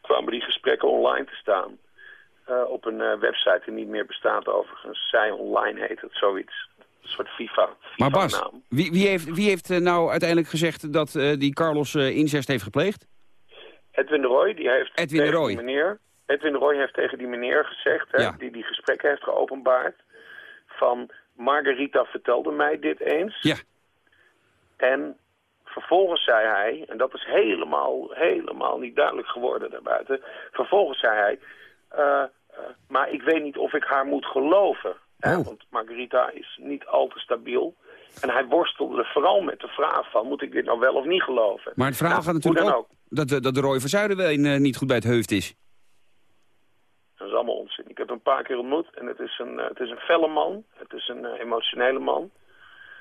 kwamen die gesprekken online te staan. Eh, op een eh, website die niet meer bestaat overigens. Zij Online heet het, zoiets. Een soort FIFA. Maar Bas, wie, wie heeft, wie heeft nou uiteindelijk gezegd dat die Carlos incest heeft gepleegd? Edwin de Roy, die heeft Edwin tegen Roy. die meneer... Edwin de Roy heeft tegen die meneer gezegd, hè, Ja. die die gesprekken heeft geopenbaard... van Margarita vertelde mij dit eens. Ja. En vervolgens zei hij, en dat is helemaal, helemaal niet duidelijk geworden daarbuiten... vervolgens zei hij, eh, eh, maar ik weet niet of ik haar moet geloven. Oh. Want Margarita is niet al te stabiel. En hij worstelde vooral met de vraag van, moet ik dit nou wel of niet geloven? Maar het verhaal Nou, gaat natuurlijk ook, dat, de- dat de Roy van Zuiderween eh, niet goed bij het heuft is. Dat is allemaal onzin. Ik heb hem een paar keer ontmoet en het is een, eh, het is een felle man. Het is een eh, emotionele man.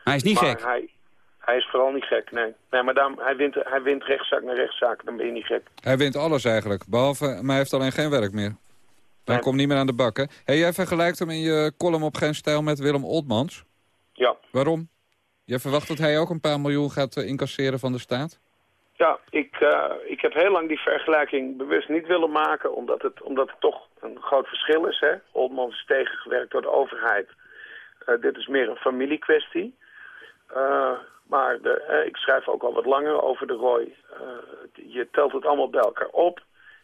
Hij is niet maar gek. Hij, hij is vooral niet gek, nee. Nee, maar daarom, hij, wint, hij wint rechtszaak naar rechtszaak, dan ben je niet gek. Hij wint alles eigenlijk, behalve, maar hij heeft alleen geen werk meer. Hij Nee. komt niet meer aan de bakken. Hey, jij vergelijkt hem in je column op Geen Stijl met Willem Oltmans. Ja. Waarom? Jij verwacht dat hij ook een paar miljoen gaat eh, incasseren van de staat? Ja, ik, eh, ik heb heel lang die vergelijking bewust niet willen maken, omdat het, omdat het toch een groot verschil is. Hè? Oldmans is tegengewerkt door de overheid. Eh, dit is meer een familiekwestie. Maar de, eh, ik schrijf ook al wat langer over de Roy. Eh, je telt het allemaal bij elkaar op.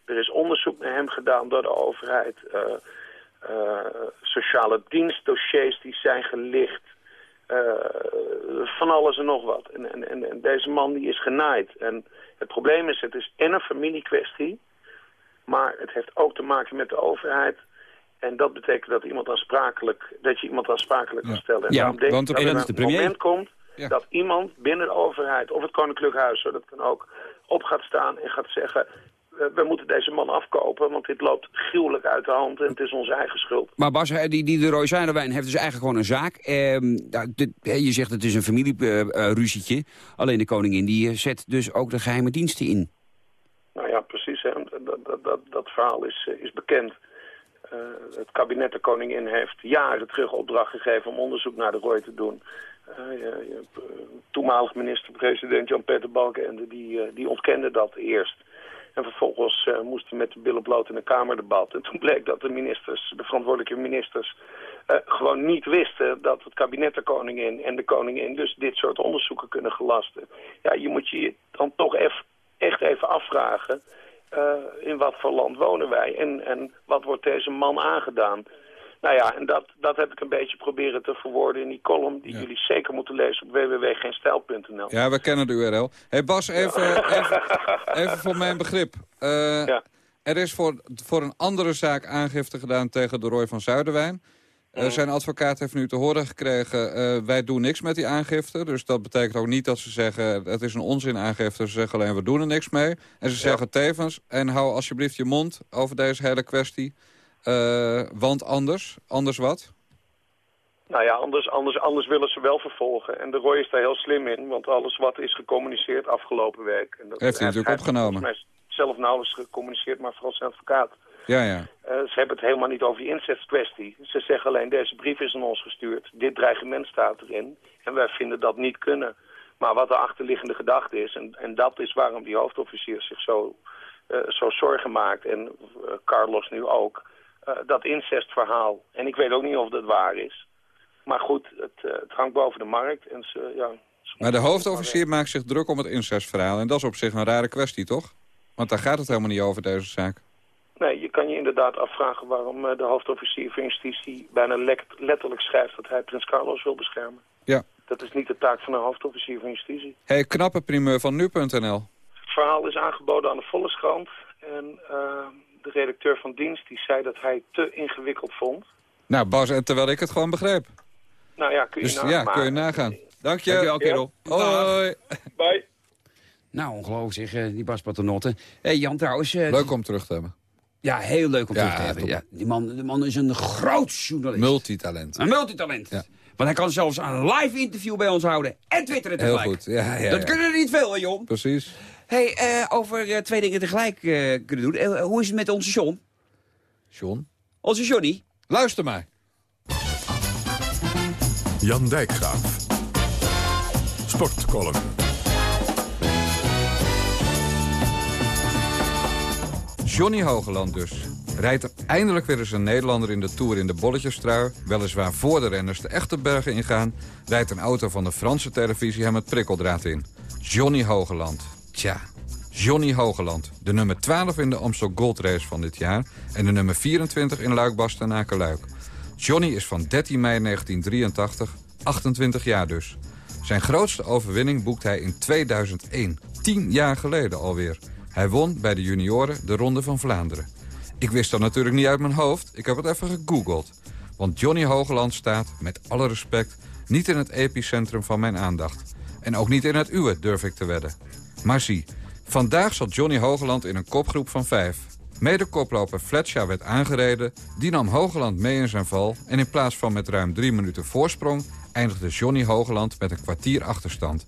Er is onderzoek naar hem gedaan door de overheid. Eh, sociale dienstdossiers die zijn gelicht. Van alles en nog wat. En, en, en, en deze man die is genaaid. En het probleem is, het is en een familiekwestie... maar het heeft ook te maken met de overheid... En dat betekent dat, iemand aansprakelijk, dat je iemand aansprakelijk kan stellen. En Ja, want is een moment komt Ja. dat iemand binnen de overheid of het Koninklijk Huis, zo dat kan ook, op gaat staan en gaat zeggen... eh, we moeten deze man afkopen, want dit loopt gruwelijk uit de hand en het is onze eigen schuld. Maar Bas, eh, die, die de Roy Zuiderwijn heeft dus eigenlijk gewoon een zaak. Ehm, nou, dit- je zegt het is een familieruzietje. Alleen de koningin die eh, zet dus ook de geheime diensten in. Nou ja, precies. Hè. Dat, dat, dat, dat verhaal is, eh, is bekend. Eh, het kabinet de koningin heeft jaren terug opdracht gegeven om onderzoek naar de Roy te doen. Eh, toenmalig minister-president Jan-Peter Balkenende die, eh, die ontkende dat eerst. En vervolgens eh, moesten met de billen bloot in een kamerdebat. En toen bleek dat de ministers, de verantwoordelijke ministers, gewoon niet wisten dat het kabinet de koningin en de koningin dus dit soort onderzoeken kunnen gelasten. Ja, je moet je dan toch eff- echt even afvragen in wat voor land wonen wij en, en wat wordt deze man aangedaan. Nou ja, en dat, dat heb ik een beetje proberen te verwoorden in die column... die jullie zeker moeten lezen op www.geenstijl.nl. Ja, we kennen de URL. hey Bas, even, even, even voor mijn begrip. Eh, Ja. Er is voor, voor een andere zaak aangifte gedaan tegen de Roy van Zuiderwijn. Eh, zijn advocaat heeft nu te horen gekregen, eh, wij doen niks met die aangifte. Dus dat betekent ook niet dat ze zeggen, het is een onzin aangifte. Ze zeggen alleen, we doen er niks mee. En ze zeggen tevens, en hou alsjeblieft je mond over deze hele kwestie. Eh, want anders, anders wat? Nou ja, anders, anders, anders willen ze wel vervolgen. En de Roy is daar heel slim in, want alles wat is gecommuniceerd afgelopen week... En dat Heeft hij natuurlijk opgenomen. zelf nauwelijks gecommuniceerd, maar vooral zijn advocaat. Ja, ja. Eh, ze hebben het helemaal niet over die incestkwestie. Ze zeggen alleen, deze brief is aan ons gestuurd. Dit dreigement staat erin. En wij vinden dat niet kunnen. Maar wat de achterliggende gedachte is... en, en dat is waarom die hoofdofficier zich zo, eh, zo zorgen maakt... en Carlos nu ook... eh, dat incestverhaal. En ik weet ook niet of dat waar is. Maar goed, het, eh, het hangt boven de markt. En ze, ja, ze Maar de hoofdofficier maakt zich druk om het incestverhaal. En dat is op zich een rare kwestie, toch? Want daar gaat het helemaal niet over, deze zaak. Nee, je kan je inderdaad afvragen waarom eh, de hoofdofficier van justitie bijna letterlijk schrijft dat hij Prins Carlos wil beschermen. Ja. Dat is niet de taak van een hoofdofficier van justitie. hey, knappe primeur van nu.nl. Het verhaal is aangeboden aan de Volkskrant en eh, de redacteur van dienst die zei dat hij te ingewikkeld vond. Nou, Bas, en terwijl ik het gewoon begreep. Nou ja, kun je Dus nagaan. ja, kun je nagaan. Dank je. Dankjewel, kerel. Hoi. Bye. Nou, ongelooflijk zeg, eh, die Bas Paternotte. Hey, Jan trouwens... eh, Leuk om terug te hebben. Ja, heel leuk om Ja, terug te hebben. Ja, die, man, die man is een groot journalist. Multitalent. Een multitalent. Ja. Want hij kan zelfs een live interview bij ons houden en twitteren Heel tegelijk. goed. Ja, ja, Dat kunnen er niet veel, hè, Jon? Precies. Hey, eh, over eh, twee dingen tegelijk eh, kunnen doen. Hoe is het met onze John? John. Onze Johnny? Luister maar. Jan Dijkgraaf. Sportcolumn. Johnny Hogeland dus. Rijdt er eindelijk weer eens een Nederlander in de Tour in de bolletjestrui... weliswaar voor de renners de echte bergen ingaan... rijdt een auto van de Franse televisie hem het prikkeldraad in. Johnny Hogeland. Tja, Johnny Hogeland. De nummer 12 in de Amstel Gold Race van dit jaar... en de nummer 24 in Luik-Bastenaken-Luik. Johnny is van 13 mei 1983, 28 jaar dus. Zijn grootste overwinning boekt hij in 2001, 10 jaar geleden alweer. Hij won bij de junioren de Ronde van Vlaanderen. Ik wist dat natuurlijk niet uit mijn hoofd, ik heb het even gegoogeld. Want Johnny Hogeland staat, met alle respect, niet in het epicentrum van mijn aandacht. En ook niet in het uwe, durf ik te wedden. Maar zie, vandaag zat Johnny Hogeland in een kopgroep van vijf. Mede-koploper Fletcher werd aangereden, die nam Hogeland mee in zijn val... en in plaats van met ruim drie minuten voorsprong... eindigde Johnny Hogeland met een kwartier achterstand.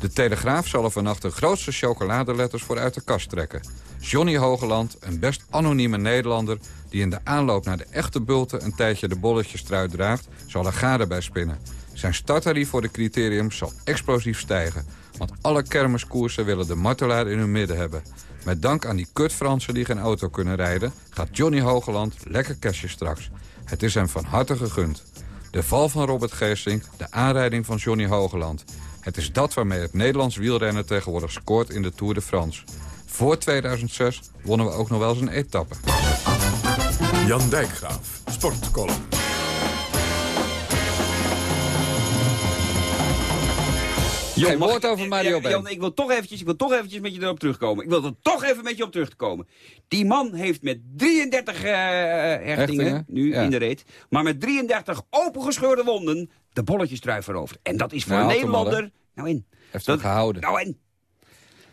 De Telegraaf zal er vannacht de grootste chocoladeletters voor uit de kast trekken. Johnny Hogeland, een best anonieme Nederlander... die in de aanloop naar de echte bulten een tijdje de bolletjes trui draagt... zal er gade bij spinnen. Zijn starttarief voor de criterium zal explosief stijgen. Want alle kermiskoersen willen de martelaar in hun midden hebben. Met dank aan die kut-Fransen die geen auto kunnen rijden... gaat Johnny Hogeland lekker cashje straks. Het is hem van harte gegund. De val van Robert Geesink, de aanrijding van Johnny Hogeland. Het is dat waarmee het Nederlands wielrennen tegenwoordig scoort in de Tour de France. Voor 2006 wonnen we ook nog wel eens een etappe. Jan Dijkgraaf, Sportcolumn. Jon, woord ik- over Mario Been. Jan, ik wil toch eventjes, ik wil toch eventjes met je erop terugkomen. Ik wil er toch even met je op terugkomen. Die man heeft met 33 eh, hechtingen, Hechtingen, nu ja. in de reet, maar met 33 opengescheurde wonden de bolletjestrui veroverd. En dat is voor Nou, een Nederlander... Nou in. Heeft hem gehouden. Nou en.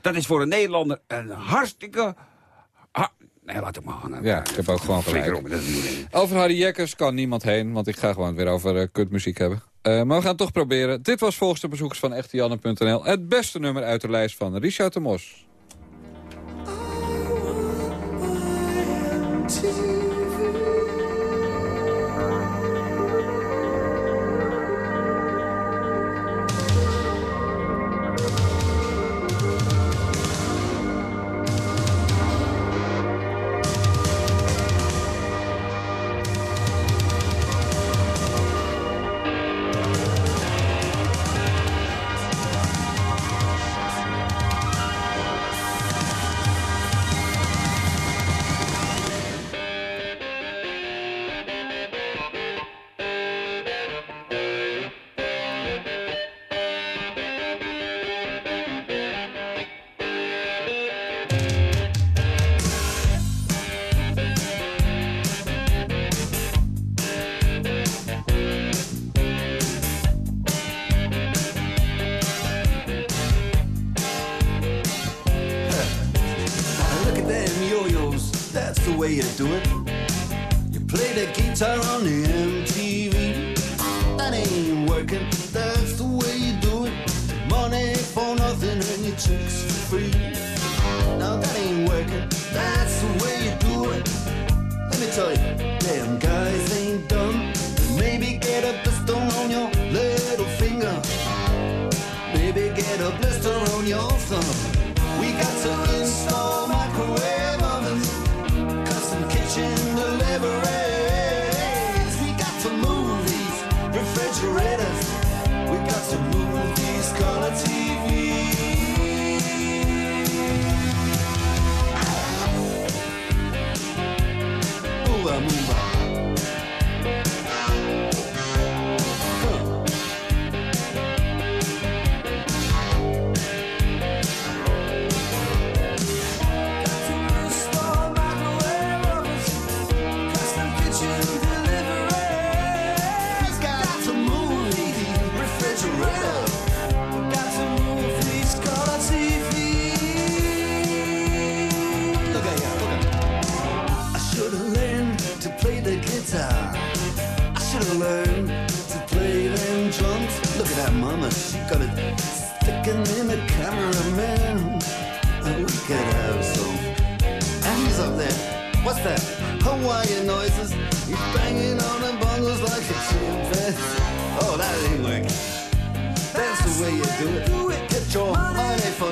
Dat is voor een Nederlander een hartstikke... ha- nee, laat het maar hangen. Ja, ik heb ook gewoon gelijk. dat. Over Harry Jekkers kan niemand heen, want ik ga gewoon weer over eh, kutmuziek hebben. Eh, maar we gaan het toch proberen. Dit was volgens de bezoekers van echtejanne.nl het beste nummer uit de lijst van Richard de Mos. you to do it.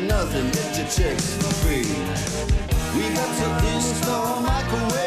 Nothing. Get your chicks for free. We got to install microwave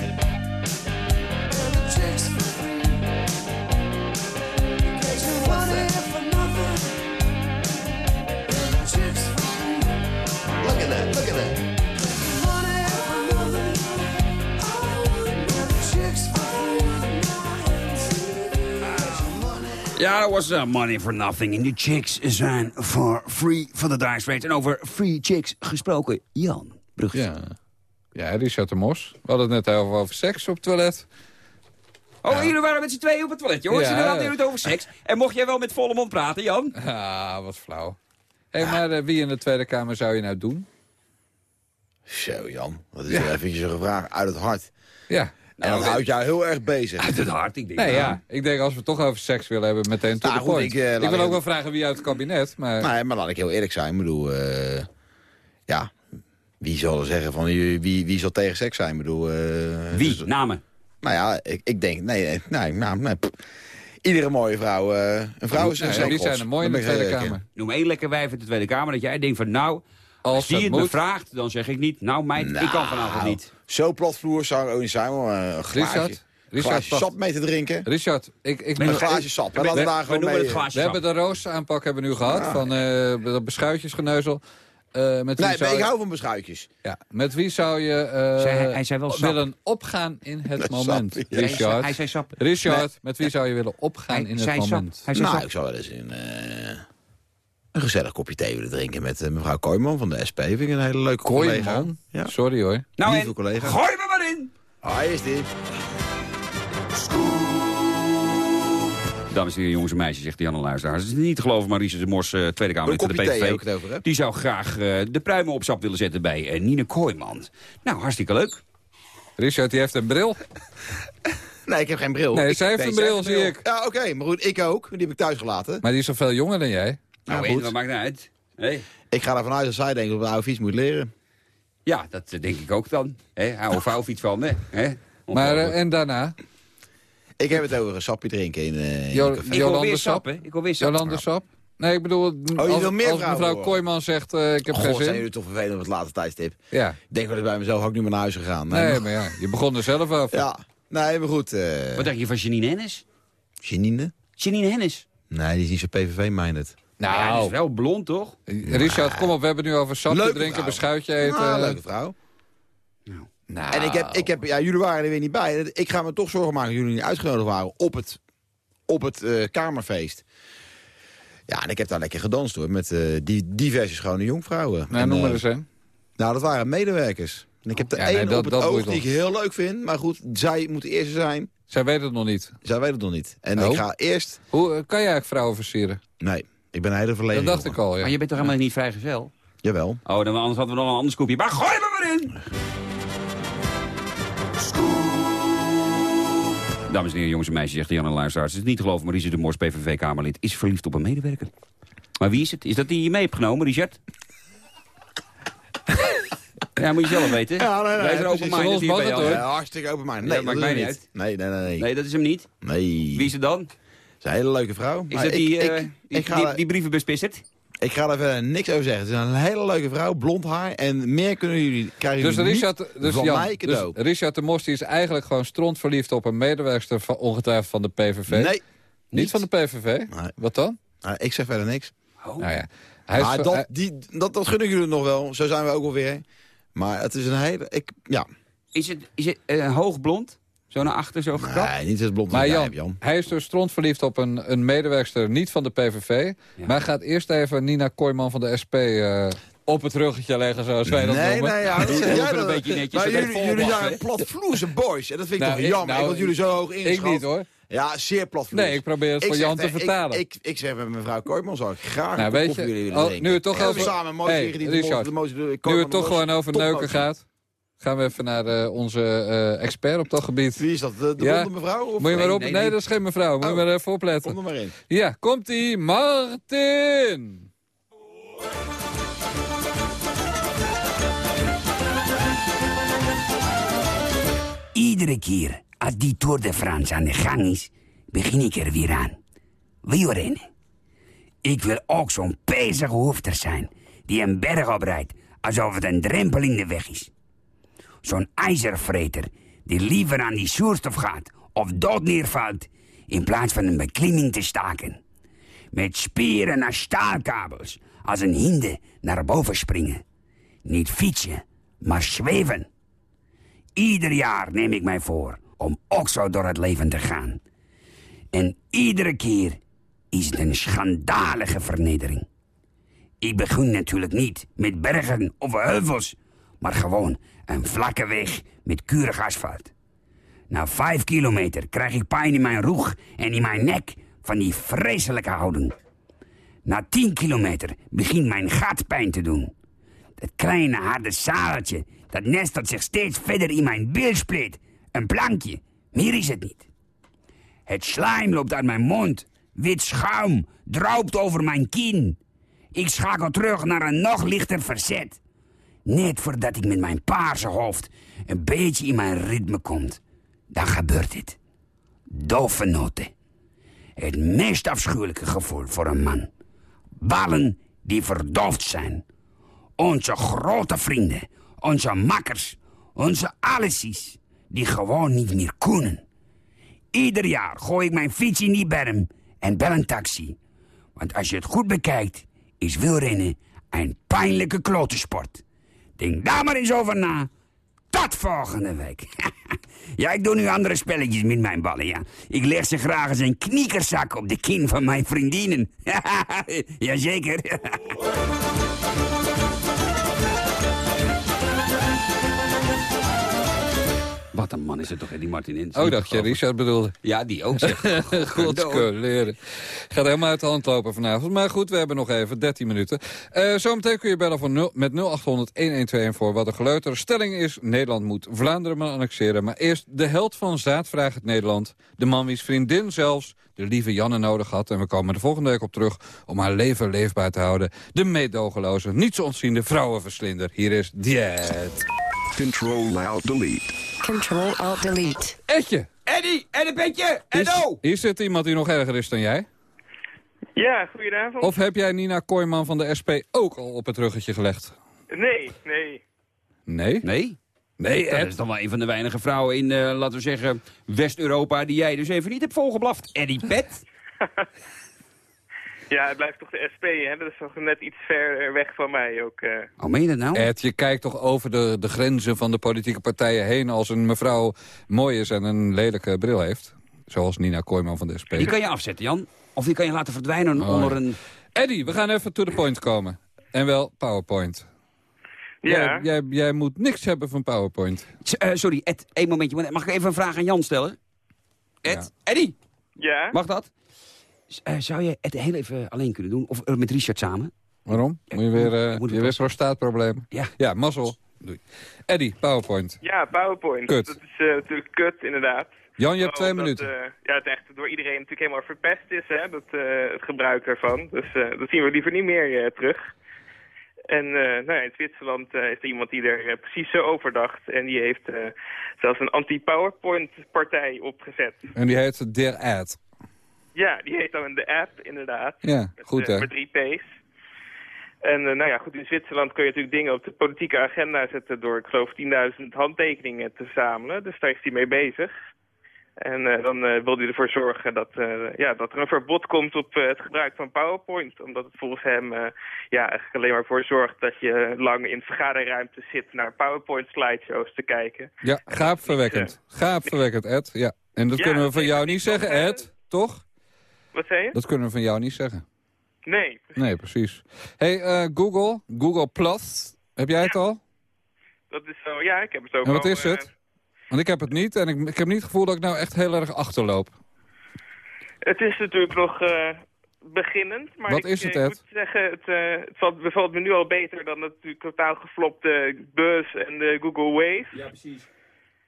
Ja, dat was uh, Money for Nothing. En die chicks zijn for free van de Dire Straits. En over free chicks gesproken, Jan Brugge. Ja. Ja, Richard de Mos. We hadden het net over, over seks op het toilet. Oh, jullie waren met z'n tweeën op het toilet, jongens. Ja. En dan hadden het over seks. En mocht jij wel met volle mond praten, Jan? Ah, wat flauw. Hé, maar eh, wie in de Tweede Kamer zou je nou doen? Zo, Jan. Dat is wel eventjes een vraag uit het hart. Ja. En dat houdt jou heel erg bezig. Uit het hart, ik denk. Nee, ja. Ik denk als we het toch over seks willen hebben, meteen to Nou, the goed, point. ik, eh, wil ik- ook wel vragen wie uit het kabinet, maar... Nee, maar laat ik heel eerlijk zijn. Ik bedoel, eh, ja, wie zal er zeggen van wie, wie, wie zal tegen seks zijn? Ik bedoel, eh, Wie? dus- Namen? nou ja, ik, ik denk, nee, nee, nee, nou, nee. Iedere mooie vrouw, eh, een vrouw is een Ja, zeker wie zijn er mooi in de Tweede Kamer? Noem één lekker wijf uit de Tweede Kamer dat jij denkt van nou... Als, die dat het me vraagt, dan zeg ik niet... Nou meid, ik kan vanavond Nou, niet. Zo platvloer zou er ook niet zijn, maar een glaasje, Richard? Sap mee te drinken. Richard, ik, ik, Een ik- glaasje sap. we- We, laten we- daar we gewoon noemen mee. het glaasje we hebben de roosaanpak hebben we nu gehad, van eh dat beschuitjesgeneuzel. Eh, met wie Nee, zou ik je- hou van beschuitjes. Ja, met wie zou je eh, Zei hij- hij zei wel willen opgaan in het moment? sap, ja. Richard, Hij zei sap. Richard met wie zou je willen opgaan Hij in het sap. moment? Hij zei Nou, sap. ik zou wel eens een, eh, een gezellig kopje thee willen drinken met eh, mevrouw Kooijman van de SP. Vind ik een hele leuke collega. Ja. Sorry hoor. Nou Lieve en, collega. gooi me maar in! Ah, is dit. Dames en heren, jongens en meisjes, zegt Jan Luisteraar. Het is niet te geloven, maar Richard de Mos, eh, Tweede Kamer Een van de PVV... heb ik het over, hè? die zou graag eh, de pruimen op sap willen zetten bij eh, Nine Kooijman. Nou, hartstikke leuk. Richard die heeft een bril. Nee, ik heb geen bril. Nee, Ik- zij heeft een bril, zie ik. Ja, oké, maar goed, ik ook. Die heb ik thuis gelaten. Maar die is al veel jonger dan jij. Nou, goed. en, dat maakt niet uit. Hey. Ik ga ervan uit dat zij denkt dat de oude fiets moet leren. Ja, dat denk ik ook dan. Hè, hou of hou iets van, hè? Maar eh, en daarna? Ik heb het over een sapje drinken in, eh in Jo- een café. ik wil Jolande weer Sap. sap, hè? Ik wil weer sap. Jolande Sap? Nee, ik bedoel, als, Oh, wil meer als mevrouw horen? Kooijman zegt, eh, ik heb God, geen zijn zin. jullie toch vervelend op het late tijdstip. Ja. Ik denk wel eens bij mezelf, ik nu maar naar huis gegaan. Nee, maar- maar ja, je begon er zelf over. Ja, nee, maar goed. eh Wat dacht je van Janine Hennis? Janine? Janine Hennis. Nee, die is niet zo PVV-minded. Nou, ja, die Nou, is wel blond, toch? Richard, kom op, we hebben het nu over sapje Leuke drinken, vrouw. beschuitje eten. Ah, leuke vrouw. Nou, En ik heb, ik heb, ja, jullie waren er weer niet bij. Ik ga me toch zorgen maken dat jullie niet uitgenodigd waren op het, op het eh, kamerfeest. Ja, en ik heb daar lekker gedanst hoor, met eh, die diverse schone jongvrouwen. Nou, En, noem maar eh, eens een. Nou, dat waren medewerkers. En ik heb er Ja, één nee, dat- op het oog die ik heel leuk vind. Maar goed, zij moet de eerste zijn. Zij weet het nog niet. Zij weet het nog niet. En Oh. ik ga eerst... Hoe eh, kan jij eigenlijk vrouwen versieren? Nee, ik ben een hele verlegen Dat dacht ik al, ja. Maar je bent toch helemaal niet vrijgezel? Jawel. Oh, dan, anders hadden we nog een ander scoopje. Maar gooi me maar in! Dames en heren, jongens en meisjes, zegt Jan en Luisteraars. Het is niet te geloven, maar Richard de Mors, PVV-Kamerlid, is verliefd op een medewerker. Maar wie is het? Is dat die je mee hebt genomen, Richard? ja, moet je zelf weten. Ja, nee, nee, Wij zijn open-minded hier bij. Ja, hartstikke open mind. Ja, Nee, maakt dat mij is niet het Nee, nee, nee. nee. Nee, dat is hem niet. Nee. Wie is het dan? Dat is een hele leuke vrouw. Is dat ik- die, ik, eh, die, ik, ga, die, daar- die brievenbuspissert? ik ga daar verder niks over zeggen. Het is een hele leuke vrouw, blond haar. En meer kunnen jullie, krijgen Dus jullie Richard, niet dus van Jan, mij cadeau. dus Richard de Mos die is eigenlijk gewoon strontverliefd op een medewerkster van ongetwijfeld van de PVV. nee, Niet van de PVV? Nee. Wat dan? Nou, ik zeg verder niks. Oh. Nou ja. Hij is, maar hij- dat, die, dat, dat gun ik jullie nog wel. Zo zijn we ook alweer. Maar het is een hele... Ik, ja, Is het, is het eh, hoogblond? Zo naar achter, zo gekapt? nee, niet zo blond maar Jan, hij is dus strontverliefd op een, een medewerkster niet van de PVV. Ja. Maar gaat eerst even Nina Kooijman van de SP eh, op het ruggetje leggen, zoals wij dat Nee, noemen. nee, ja, dat jij een beetje netjes, jullie, jullie zijn platvloerse boys. En dat vind ik Nou, toch ik- jammer. Ik, nou, had jullie zo hoog ingeschat. Ik niet, hoor. Ja, zeer platvloers. Nee, ik probeer het voor zeg Jan te met- vertalen. Ik, ik, ik zeg met mevrouw Kooijman zou ik graag Nou, een weet je, willen oh, drinken. nu het toch over- samen mooi Hey, tegen die Richard, de mooiste- de Nu het toch gewoon over neuken gaat, gaan we even naar eh, onze eh, expert op dat gebied. Wie is dat? De, de Ja. ronde mevrouw? Of? Moet je maar Nee, op? nee, Nee, nee. dat is geen mevrouw. Moet je Oh. maar even opletten. Kom er maar in. Ja, komt-ie, Martin! Iedere keer als die Tour de France aan de gang is, begin ik er weer aan. Wielrennen. Ik wil ook zo'n pezige hoefter zijn die een berg oprijdt alsof het een drempel in de weg is. Zo'n ijzervreter die liever aan die zuurstof gaat of dood neervalt in plaats van een beklimming te staken. Met spieren naar staalkabels als een hinde naar boven springen. Niet fietsen, maar zweven. Ieder jaar neem ik mij voor om ook zo door het leven te gaan. En iedere keer is het een schandalige vernedering. Ik begin natuurlijk niet met bergen of heuvels, maar gewoon een vlakke weg met keurig asfalt. Na vijf kilometer krijg ik pijn in mijn rug en in mijn nek van die vreselijke houding. Na tien kilometer begint mijn gat pijn te doen. Het kleine harde zaaltje, dat nestelt zich steeds verder in mijn bilspleet. Een plankje, meer is het niet. Het slijm loopt uit mijn mond. Wit schuim droopt over mijn kin. Ik schakel terug naar een nog lichter verzet. Net voordat ik met mijn paarse hoofd een beetje in mijn ritme komt. Dan gebeurt dit. Dove noten. Het meest afschuwelijke gevoel voor een man. Ballen die verdoofd zijn. Onze grote vrienden, onze makkers, onze allesies, die gewoon niet meer kunnen. Ieder jaar gooi ik mijn fiets in die berm en bel een taxi. Want als je het goed bekijkt, is wielrennen een pijnlijke klotensport. Denk daar maar eens over na. Tot volgende week. ja, ik doe nu andere spelletjes met mijn ballen, ja. Ik leg ze graag als een kniekerzak op de kin van mijn vriendinnen. Jazeker. is het toch, die Martin Inns. Oh, dacht je Richard bedoelde. Ja, die ook, zeg. Godskoleren. Gaat helemaal uit de hand lopen vanavond. Maar goed, we hebben nog even 13 minuten. Eh, zometeen kun je bellen voor 0, met 0800-1121 voor wat de geleuter. Stelling is, Nederland moet Vlaanderen maar annexeren. Maar eerst de held van Zaadvraag het Nederland. De man wiens vriendin zelfs de lieve Janne nodig had. En we komen er volgende week op terug om haar leven leefbaar te houden. De meedogenloze, niets ontziende vrouwenverslinder. Hier is Diet. Control Alt Delete. Control Alt Delete. Etje. Eddie, en een petje, en Is, hier zit iemand die nog erger is dan jij. Ja, goedenavond. Of heb jij Nina Kooijman van de SP ook al op het ruggetje gelegd? Nee, nee. Nee? Nee? Nee, Dat is dan wel een van de weinige vrouwen in, eh, laten we zeggen, West-Europa... die jij dus even niet hebt volgeblaft. Eddie Pet. Ja, het blijft toch de SP, hè? Dat is toch net iets ver weg van mij ook. eh. Oh, meen je dat nou? Ed, je kijkt toch over de, de grenzen van de politieke partijen heen... als een mevrouw mooi is en een lelijke bril heeft. Zoals Nina Kooijman van de SP. Die kan je afzetten, Jan. Of die kan je laten verdwijnen Oh, onder ja. een... Eddie, we gaan even to the point komen. En wel PowerPoint. Ja. Jij, jij, jij moet niks hebben van PowerPoint. S- eh, sorry, Ed, één momentje. Mag ik even een vraag aan Jan stellen? Ed, Eddie, Ja? mag dat? Eh, zou je het heel even alleen kunnen doen? Of eh, met Richard samen? Waarom? Moet je weer, eh, moet het je weer wel- prostaatproblemen? Ja. Ja, mazzel. Doei. Eddie, PowerPoint. Ja, PowerPoint. Kut. Dat is eh, natuurlijk kut, inderdaad. Jan, je hebt twee Omdat, minuten. eh, ja, het echt door iedereen natuurlijk helemaal verpest is, hè, dat, eh, het gebruik ervan. Dus eh, dat zien we liever niet meer eh, terug. En eh, nou ja, in Zwitserland eh, is er iemand die er precies zo over dacht. En die heeft eh, zelfs een anti-PowerPoint-partij opgezet. En die heet Der Ad. Ja, die heet dan de app, inderdaad. Ja, goed eh, hè. Met drie P's. En eh, nou ja, goed, in Zwitserland kun je natuurlijk dingen op de politieke agenda zetten door, ik geloof, 10.000 handtekeningen te verzamelen. Dus daar is hij mee bezig. En eh, dan wil hij ervoor zorgen dat, ja, dat er een verbod komt op het gebruik van PowerPoint. Omdat het volgens hem ja, eigenlijk alleen maar voor zorgt dat je lang in vergaderruimte zit naar PowerPoint-slideshows te kijken. Ja, gaapverwekkend. Gaapverwekkend, Ed. Ja. En dat Ja, kunnen we van jou niet zeggen, Ed. Toch? Wat zei je? Dat kunnen we van jou niet zeggen. Nee. Nee, precies. hey, eh, Google, Google Plus, heb jij het al? Dat is zo, ja, ik heb het ook En wat al, is eh, het? Want ik heb het niet en ik, ik heb niet het gevoel dat ik nou echt heel erg achterloop. Het is natuurlijk nog eh, beginnend, maar Wat ik, is het, Ed? moet zeggen, het, eh, het valt, bevalt me nu al beter dan het totaal geflopte Buzz en de Google Wave. Ja, precies.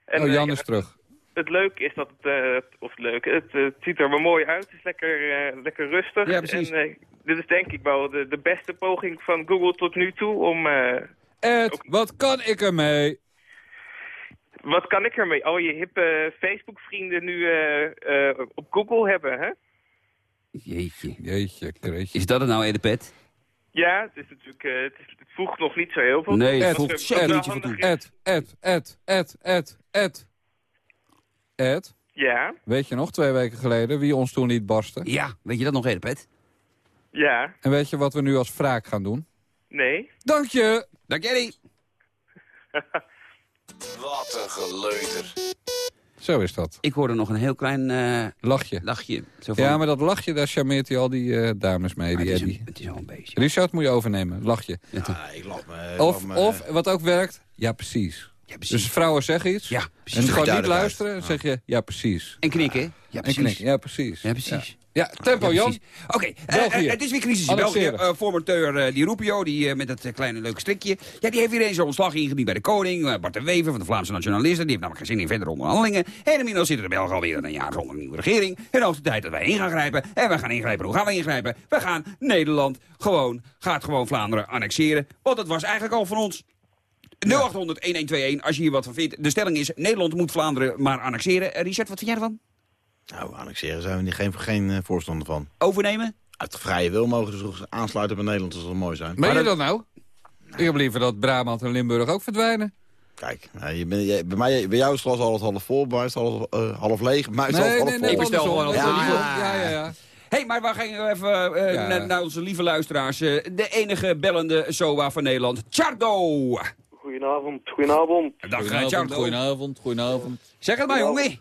En, oh, Jan ja, is terug. Het leuke is dat het, eh, of het leuke, het, het ziet er wel mooi uit. Het is lekker, eh, lekker rustig. Ja, precies. En eh, dit is denk ik wel de, de beste poging van Google tot nu toe om... eh, Ed, wat kan ik ermee? wat kan ik ermee? Al je hippe Facebook-vrienden nu eh, eh, op Google hebben, hè? Jeetje. Jeetje, kreetje. Is dat het nou, Edepet? Ja, het is natuurlijk, het, is, het voegt nog niet zo heel veel. Nee, het voegt wel niet Ed, Ed, Ed, Ed, Ed, Ed. Ed, Ja, weet je nog, twee weken geleden, wie ons toen liet barsten? Ja, weet je dat nog, Edepet? ja, En weet je wat we nu als wraak gaan doen? nee. Dank je! Dank Jerry. Wat een geleuter. Zo is dat. Ik hoorde nog een heel klein eh, Lachje. lachje. Zo van, Ja, maar dat lachje, daar charmeert hij al die eh, dames mee, maar die het, is een, het is al een beetje. Richard moet je overnemen, lachje. Ja, ik lach me. ik Of, lach me- of, wat ook werkt, ja precies. Ja, precies. Dus vrouwen zeggen iets, ja, en precies. gewoon niet luisteren, dan zeg je, ja precies. En knikken. Ja, En precies. knikken, ja precies. Ja, precies. Ja, tempo Ja, Jan. precies. Oké, eh, eh, het is weer crisis in België. Uh, formateur Di Rupio, die eh, met het eh, kleine leuke strikje... Ja, die heeft weer eens zijn ontslag ingediend bij de koning. Bart de Wever van de Vlaamse Nationalisten. Die heeft namelijk geen zin in verdere onderhandelingen. En inmiddels zitten de Belgen alweer een jaar zonder een nieuwe regering. En hoogste tijd dat wij in gaan grijpen. En we gaan ingrijpen. Hoe gaan we ingrijpen? We gaan Nederland gewoon, gaat gewoon Vlaanderen annexeren. Want het was eigenlijk al van ons. 0800-1121, als je hier wat van vindt. De stelling is, Nederland moet Vlaanderen maar annexeren. Eh, Richard, wat vind jij ervan? Nou, annexeren zijn we niet, geen, geen eh, voorstander van. Overnemen? Uit vrije wil mogen ze toch aansluiten bij Nederland, dat zal mooi zijn. Meen je dat nou? Ik heb liever dat Brabant en Limburg ook verdwijnen. Kijk, nou, je bent- je- bij, mij, bij jou is het glas altijd half vol, bij mij is het half, eh, half leeg. Bij mij is het Nee, half nee, vol. nee, Ik bestel andersom. gewoon Ja, ja, ja, ja. Hé, hey, maar we gaan even eh, Ja. naar, naar onze lieve luisteraars. Eh, de enige bellende SOA van Nederland, Chardo. Goedenavond, goedenavond. Dag, Goedenavond, goedenavond, goedenavond. Zeg het maar, jongen.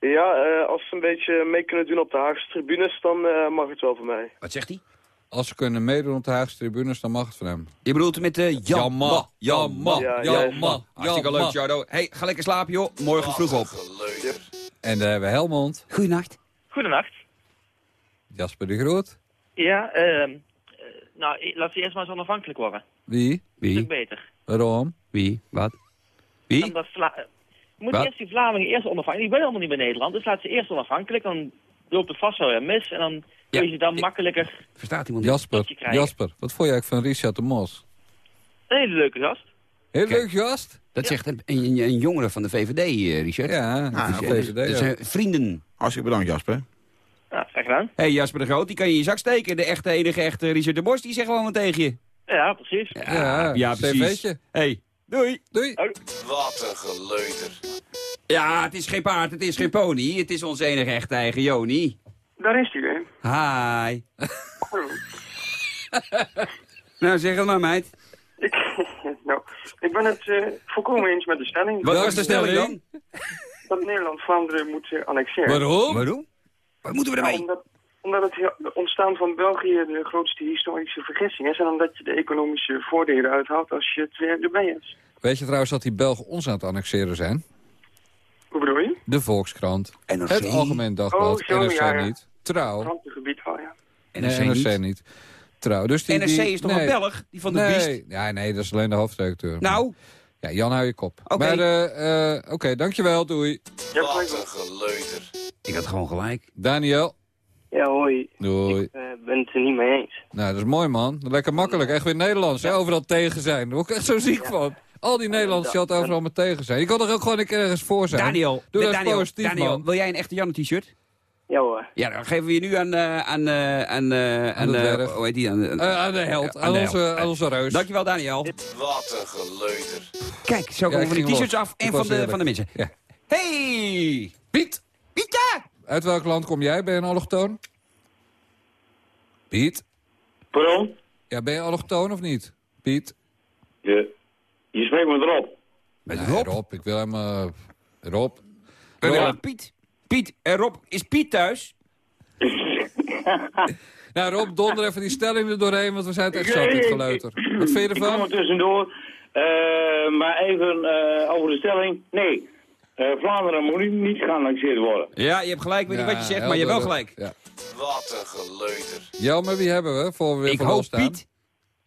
Ja, eh, als ze een beetje mee kunnen doen op de Haagse tribunes, dan eh, mag het wel voor mij. Wat zegt hij? Als ze kunnen meedoen op de Haagse tribunes, dan mag het van hem. Je bedoelt met de Jamma. Jamma, Ja, Jamma, Hartstikke leuk, Chardo. hey, ga lekker slapen, joh. Morgen vroeg op. En daar hebben we Helmond, Goeienacht. Goedenacht. Jasper de Groot. Ja, ehm eh, nou, laten we eerst maar eens onafhankelijk worden. Wie? Een stuk Wie? beter. Waarom? Wie? Wat? Wie? Omdat Vla eh, moet Wat? eerst die Vlamingen eerst onafhankelijk. Die willen helemaal niet bij Nederland, dus laat ze eerst onafhankelijk. Dan loopt het vast wel weer mis en dan kun je ze dan makkelijker... Verstaat iemand? Jasper. Jasper, wat vond jij van Richard de Mos? Een hele leuke gast. Heel leuk gast. Dat zegt een, een, een jongere van de VVD, eh, Richard. Ja, Ah, dat is oké. VVD. Dat ja. zijn vrienden. Hartstikke bedankt, Jasper. Ja, graag gedaan. Hé, hey, Jasper de Groot, die kan je in je zak steken. De echte, enige echte Richard de Bos, die zegt gewoon wat tegen je. Ja, precies. Ja, ja precies. hey, doei. Doei. Wat een geleuter. Ja, het is geen paard, het is geen pony. Het is ons enige echte eigen Joni. Daar is hij weer. Hi. nou, zeg het maar, meid. Ik, nou, ik ben het eh, volkomen eens met de stelling. Wat was de stelling dan? Dat Nederland Vlaanderen moet eh, annexeren. Waarom? Waarom? Wat moeten we Nou, ermee? omdat, omdat het ontstaan van België de grootste historische vergissing is. En omdat je de economische voordelen uithaalt als je het weer erbij hebt. Weet je trouwens dat die Belgen ons aan het annexeren zijn? Hoe bedoel je? De Volkskrant. NRC. Het Algemeen Dagblad. Oh, zo, NRC ja, ja. niet. Trouw. Krantengebied wel, ja. NRC nee, NRC niet. niet. Trouw. Dus die, NRC die- is toch nee. een Belg? Die van de nee. Biest? Ja, nee, dat is alleen de hoofdredacteur. Nou, Ja, Jan, hou je kop. Oké. Maar, eh, eh, Oké, dankjewel. Doei. Wat een geleuter. ik had gewoon gelijk. Daniel. Ja, hoi. Doei. Ik eh, ben het er niet mee eens. Nou, dat is mooi, man. Lekker makkelijk. Echt weer Nederlands. Hè? Overal tegen zijn. Daar word ik echt zo ziek van. Al die Nederlanders die altijd overal maar tegen zijn. Je kan er ook gewoon een keer ergens voor zijn. Daniel, Doe dat eens Daniel, positief, Daniel man. wil jij een echte Janne-t-shirt? Ja hoor. Ja, dan geven we je nu aan, eh, aan, eh, aan, eh, aan, de eh, hoe heet die? Aan, Eh, de held. Ja, aan, de onze, held. aan onze reus. Dankjewel, Daniel. Wat een geleuter. Kijk, zo Ja, komen we van die t-shirts af en van de, eerlijk. van de mensen. Ja. Hey! Piet, Pieter! Uit welk land kom jij? Ben je een allochtoon? Piet? Pardon? Ja, ben je allochtoon of niet? Piet? Je, je spreekt met Rob. Met Nee, Rob. Rob, ik wil hem... eh, Rob? Rob. willen Piet. Piet, en Rob, is Piet thuis? Nou Rob, donder even die stelling er doorheen, want we zijn het echt zat dit geleuter. Wat vind je Ik kom ervan? er tussendoor. Eh, maar even eh, over de stelling. Nee, eh, Vlaanderen moet niet, niet geannexeerd worden. Ja, je hebt gelijk met Ja, wat je zegt, maar je hebt wel gelijk. Ja. Wat een geleuter. Jelmer, wie hebben we voor we weer Ik hoop staan? Piet.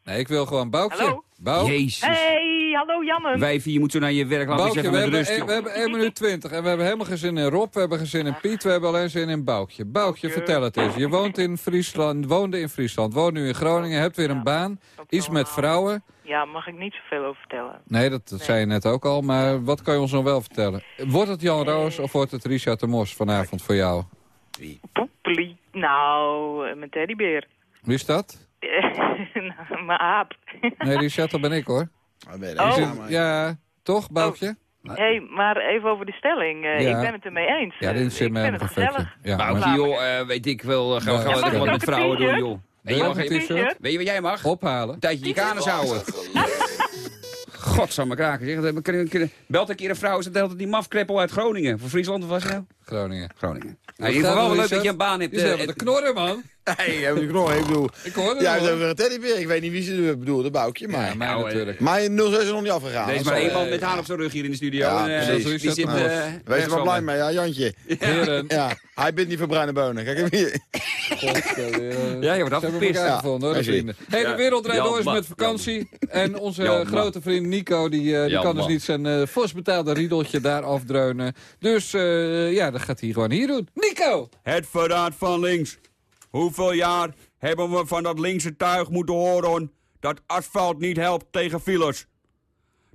Nee, ik wil gewoon Boukje. Hallo? Bouk. Jezus. Hey, hallo Janne. Wijfie, je moet zo naar je werk laten Boukje, zeggen we met hebben, rust. we hebben 1 minuut 20 en we hebben helemaal geen zin in Rob, we hebben geen zin in Piet, we hebben alleen zin in Boukje. Boukje, vertel het eens. Je woont in Friesland, woonde in Friesland, woont nu in Groningen, hebt weer een baan, iets met vrouwen. Ja, mag ik niet zoveel over vertellen. Nee, dat zei je net ook al, maar wat kan je ons nog wel vertellen? Wordt het Jan Roos of wordt het Richard de Mos vanavond voor jou? Poepelie. Nou, mijn teddybeer. Wie is dat? Nou, mijn aap. Nee, Richard, dat ben ik hoor. Oh. Ja, toch, Boukje? Hé, hey, maar even over de stelling. Eh, Ja. Ik ben het ermee eens. Ja, dit Eh, zit ik me vind het gezellig. Ja, Boukje, joh, eh, weet ik wel. eh, gaan we Ja, gaan lekker wat met vrouwen doen, joh. Wil je je mag t-shirt? Weet je wat jij mag? Ophalen. Een tijdje je kanus houden. Godsamme kraken, zeg. Belt een keer een vrouw, is dat de hele tijd die mafkreppel uit Groningen? Van Friesland of was het nou? Groningen. Groningen. Nou, in ieder geval wel leuk dat je een baan hebt. Je eh, de knorren, man. Nee, heb ik nog. Ik bedoel, Ik hoor het jij wel. hebt over een teddybeer. Ik weet niet wie ze bedoelde, Boukje. Maar, Ja, mij Nou, eh, natuurlijk. maar 06 is nog niet afgegaan. Er is maar één man met haar op zijn rug hier in de studio. Ja, en, precies. die zit, Mos. eh, Wees er wel blij me. mee, ja, Jantje. Heren. Ja, hij bent niet voor bruine bonen. Kijk hem hier. Ja, je wordt afgepist. Ja, gevonden, hoor, de. Hey, de Ja. wereld draait door is met vakantie. En onze grote vriend Nico, die, eh, die kan dus niet zijn eh vastbetaalde riedeltje daar afdreunen. Dus eh, ja, dat gaat hij gewoon hier doen. Nico! Het verraad van links. Hoeveel jaar hebben we van dat linkse tuig moeten horen dat asfalt niet helpt tegen files?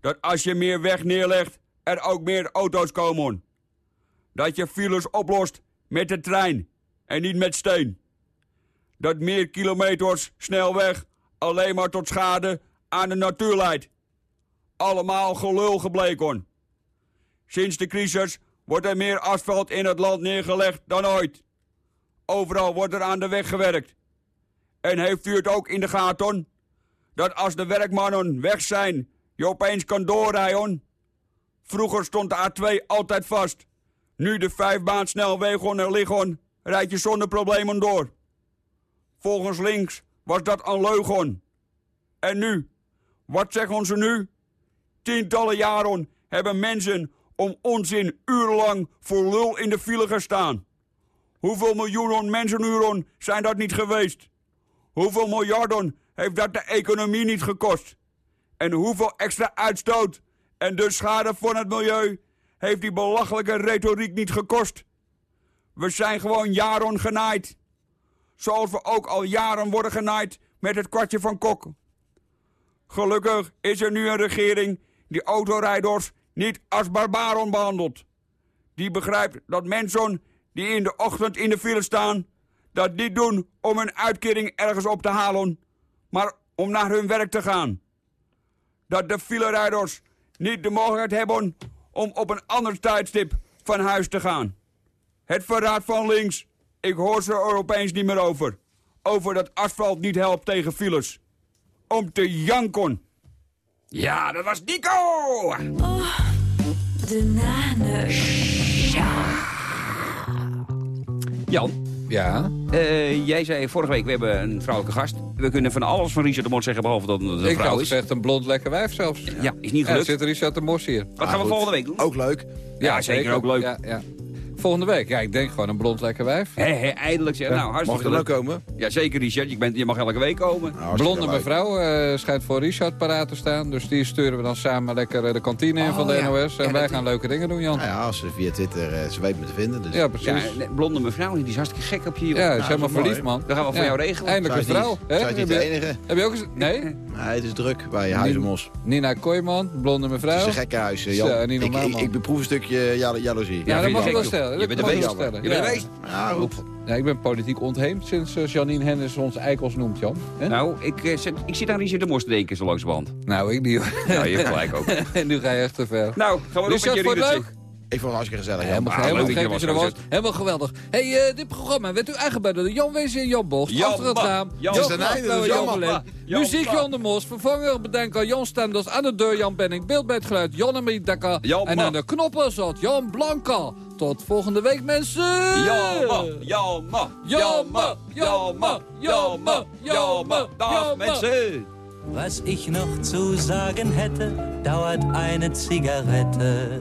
Dat als je meer weg neerlegt, er ook meer auto's komen. Dat je files oplost met de trein en niet met steen. Dat meer kilometers snelweg alleen maar tot schade aan de natuur leidt. Allemaal gelul gebleken. Sinds de crisis wordt er meer asfalt in het land neergelegd dan ooit. Overal wordt er aan de weg gewerkt. En heeft u het ook in de gaten? Dat als de werkmannen weg zijn, je opeens kan doorrijden? Vroeger stond de A2 altijd vast. Nu de vijfbaan snelwegen er liggen, rijd je zonder problemen door. Volgens links was dat een leugen. En nu? Wat zeggen ze nu? Tientallen jaren hebben mensen om onzin urenlang voor lul in de file gestaan. Hoeveel miljoenen mensenuren zijn dat niet geweest? Hoeveel miljarden heeft dat de economie niet gekost? En hoeveel extra uitstoot en dus schade voor het milieu heeft die belachelijke retoriek niet gekost? We zijn gewoon jaren genaaid. Zoals we ook al jaren worden genaaid met het kwartje van Kok. Gelukkig is er nu een regering die autorijders niet als barbaren behandelt. Die begrijpt dat mensen die in de ochtend in de file staan, dat niet doen om een uitkering ergens op te halen, maar om naar hun werk te gaan. Dat de filerijders niet de mogelijkheid hebben om op een ander tijdstip van huis te gaan. Het verraad van links, ik hoor ze er opeens niet meer over. Over dat asfalt niet helpt tegen files. Om te janken. Ja, dat was Nico! De nanen. Jan, Ja? eh, jij zei vorige week, we hebben een vrouwelijke gast. We kunnen van alles van Richard de Mos zeggen, behalve dat het een Ik vrouw had is. gezegd een blond lekker wijf zelfs. Ja, Ja, is niet Ja, gelukt. zit Richard de Mos hier. Wat gaan we volgende week doen? Ook leuk. Ja, zeker ook leuk. Ja, ja. Volgende week? Ja, ik denk gewoon een blond lekker wijf. Hé, hé, eindelijk zeg. Nou, Mag hartstikke ik er ook leuk. komen? Ja, zeker Richard. Je, bent, je mag elke week komen. Nou, Blonde mevrouw eh, schijnt voor Richard paraat te staan. Dus die sturen we dan samen lekker eh, de kantine in Oh, van de ja. NOS. En Ja, wij gaan leuke dingen doen, Jan. Nou ja, als ze via Twitter, eh, ze weet me te vinden. Dus. Ja, precies. Ja, Ja, blonde mevrouw, die is hartstikke gek op je. joh. is Nou, helemaal is mooi. verliefd, man. Dat gaan we voor Ja. jou regelen. Eindelijk een vrouw. niet- hè? zij is niet Heb de je- enige. Heb je ook eens... Nee? Nee, het is druk bij Huizenmos. Nina Kooijman, blonde Het mevrouw. is een gekke huis, Jan. Ik, normaal, ik, man. ik beproef een stukje jalo- jaloezie. Ja, dat mag ik wel gek, stellen. Je bent er wel bezig. stellen. Je bent er Ja. geweest? Ja. Ja, ik ben politiek ontheemd sinds uh, Janine Hennis ons eikels noemt, Jan. Hè? Nou, ik, eh, zit, ik zit aan Richard de Mos te denken zo langzamerhand. Nou, ik niet. Nou, je hebt gelijk ook. en nu ga je echt te ver. Nou, gaan we nog met Richard, je vond je leuk? Ik vond het hartstikke gezellig. Helemaal, Ah, helemaal leuk. Helemaal geweldig. hey, uh, dit programma werd u aangeboden door Jan Wees en Jan Bos. Jan Achter het raam. Jan Jan Jan Jan Muziek Jan de Mos. Vervanger bedenker Jan Stenders. Aan de deur Jan Benning. Beeld bij het geluid Jan Emmy Dekker. Jan En aan de knoppen zat Jan Blanca. Tot volgende week mensen. Jan Ma- jammer, jammer, jammer, jammer, jammer, jammer. Dag mensen. Was ich noch zu sagen hätte, dauert eine Zigarette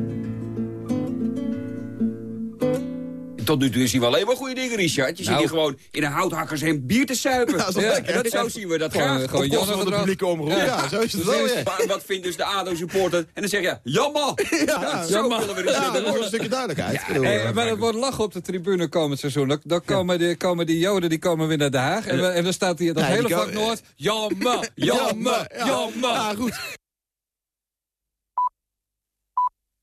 Tot nu toe is hij wel alleen maar goede dingen, Richard. Je zit Nou. hier gewoon in een houthakkers en bier te suipen. Ja, dat dat, zo zien we dat Gewoon, graag. eh, gewoon Janne van de publieke omroep. Ja, zo is het wel. Maar wat vindt dus de ADO-supporter? En dan zeg je, jammer. Ja, zo willen we dus Ja, dat wordt een stukje duidelijkheid. Ja, Bedoel, Hey, maar het wordt lachen op de tribune komend seizoen. Dan, komen, die, komen die joden die komen weer naar Den Haag. En, en dan staat hier dat hele vak Noord. Jammer, jammer, jammer. Ja, goed.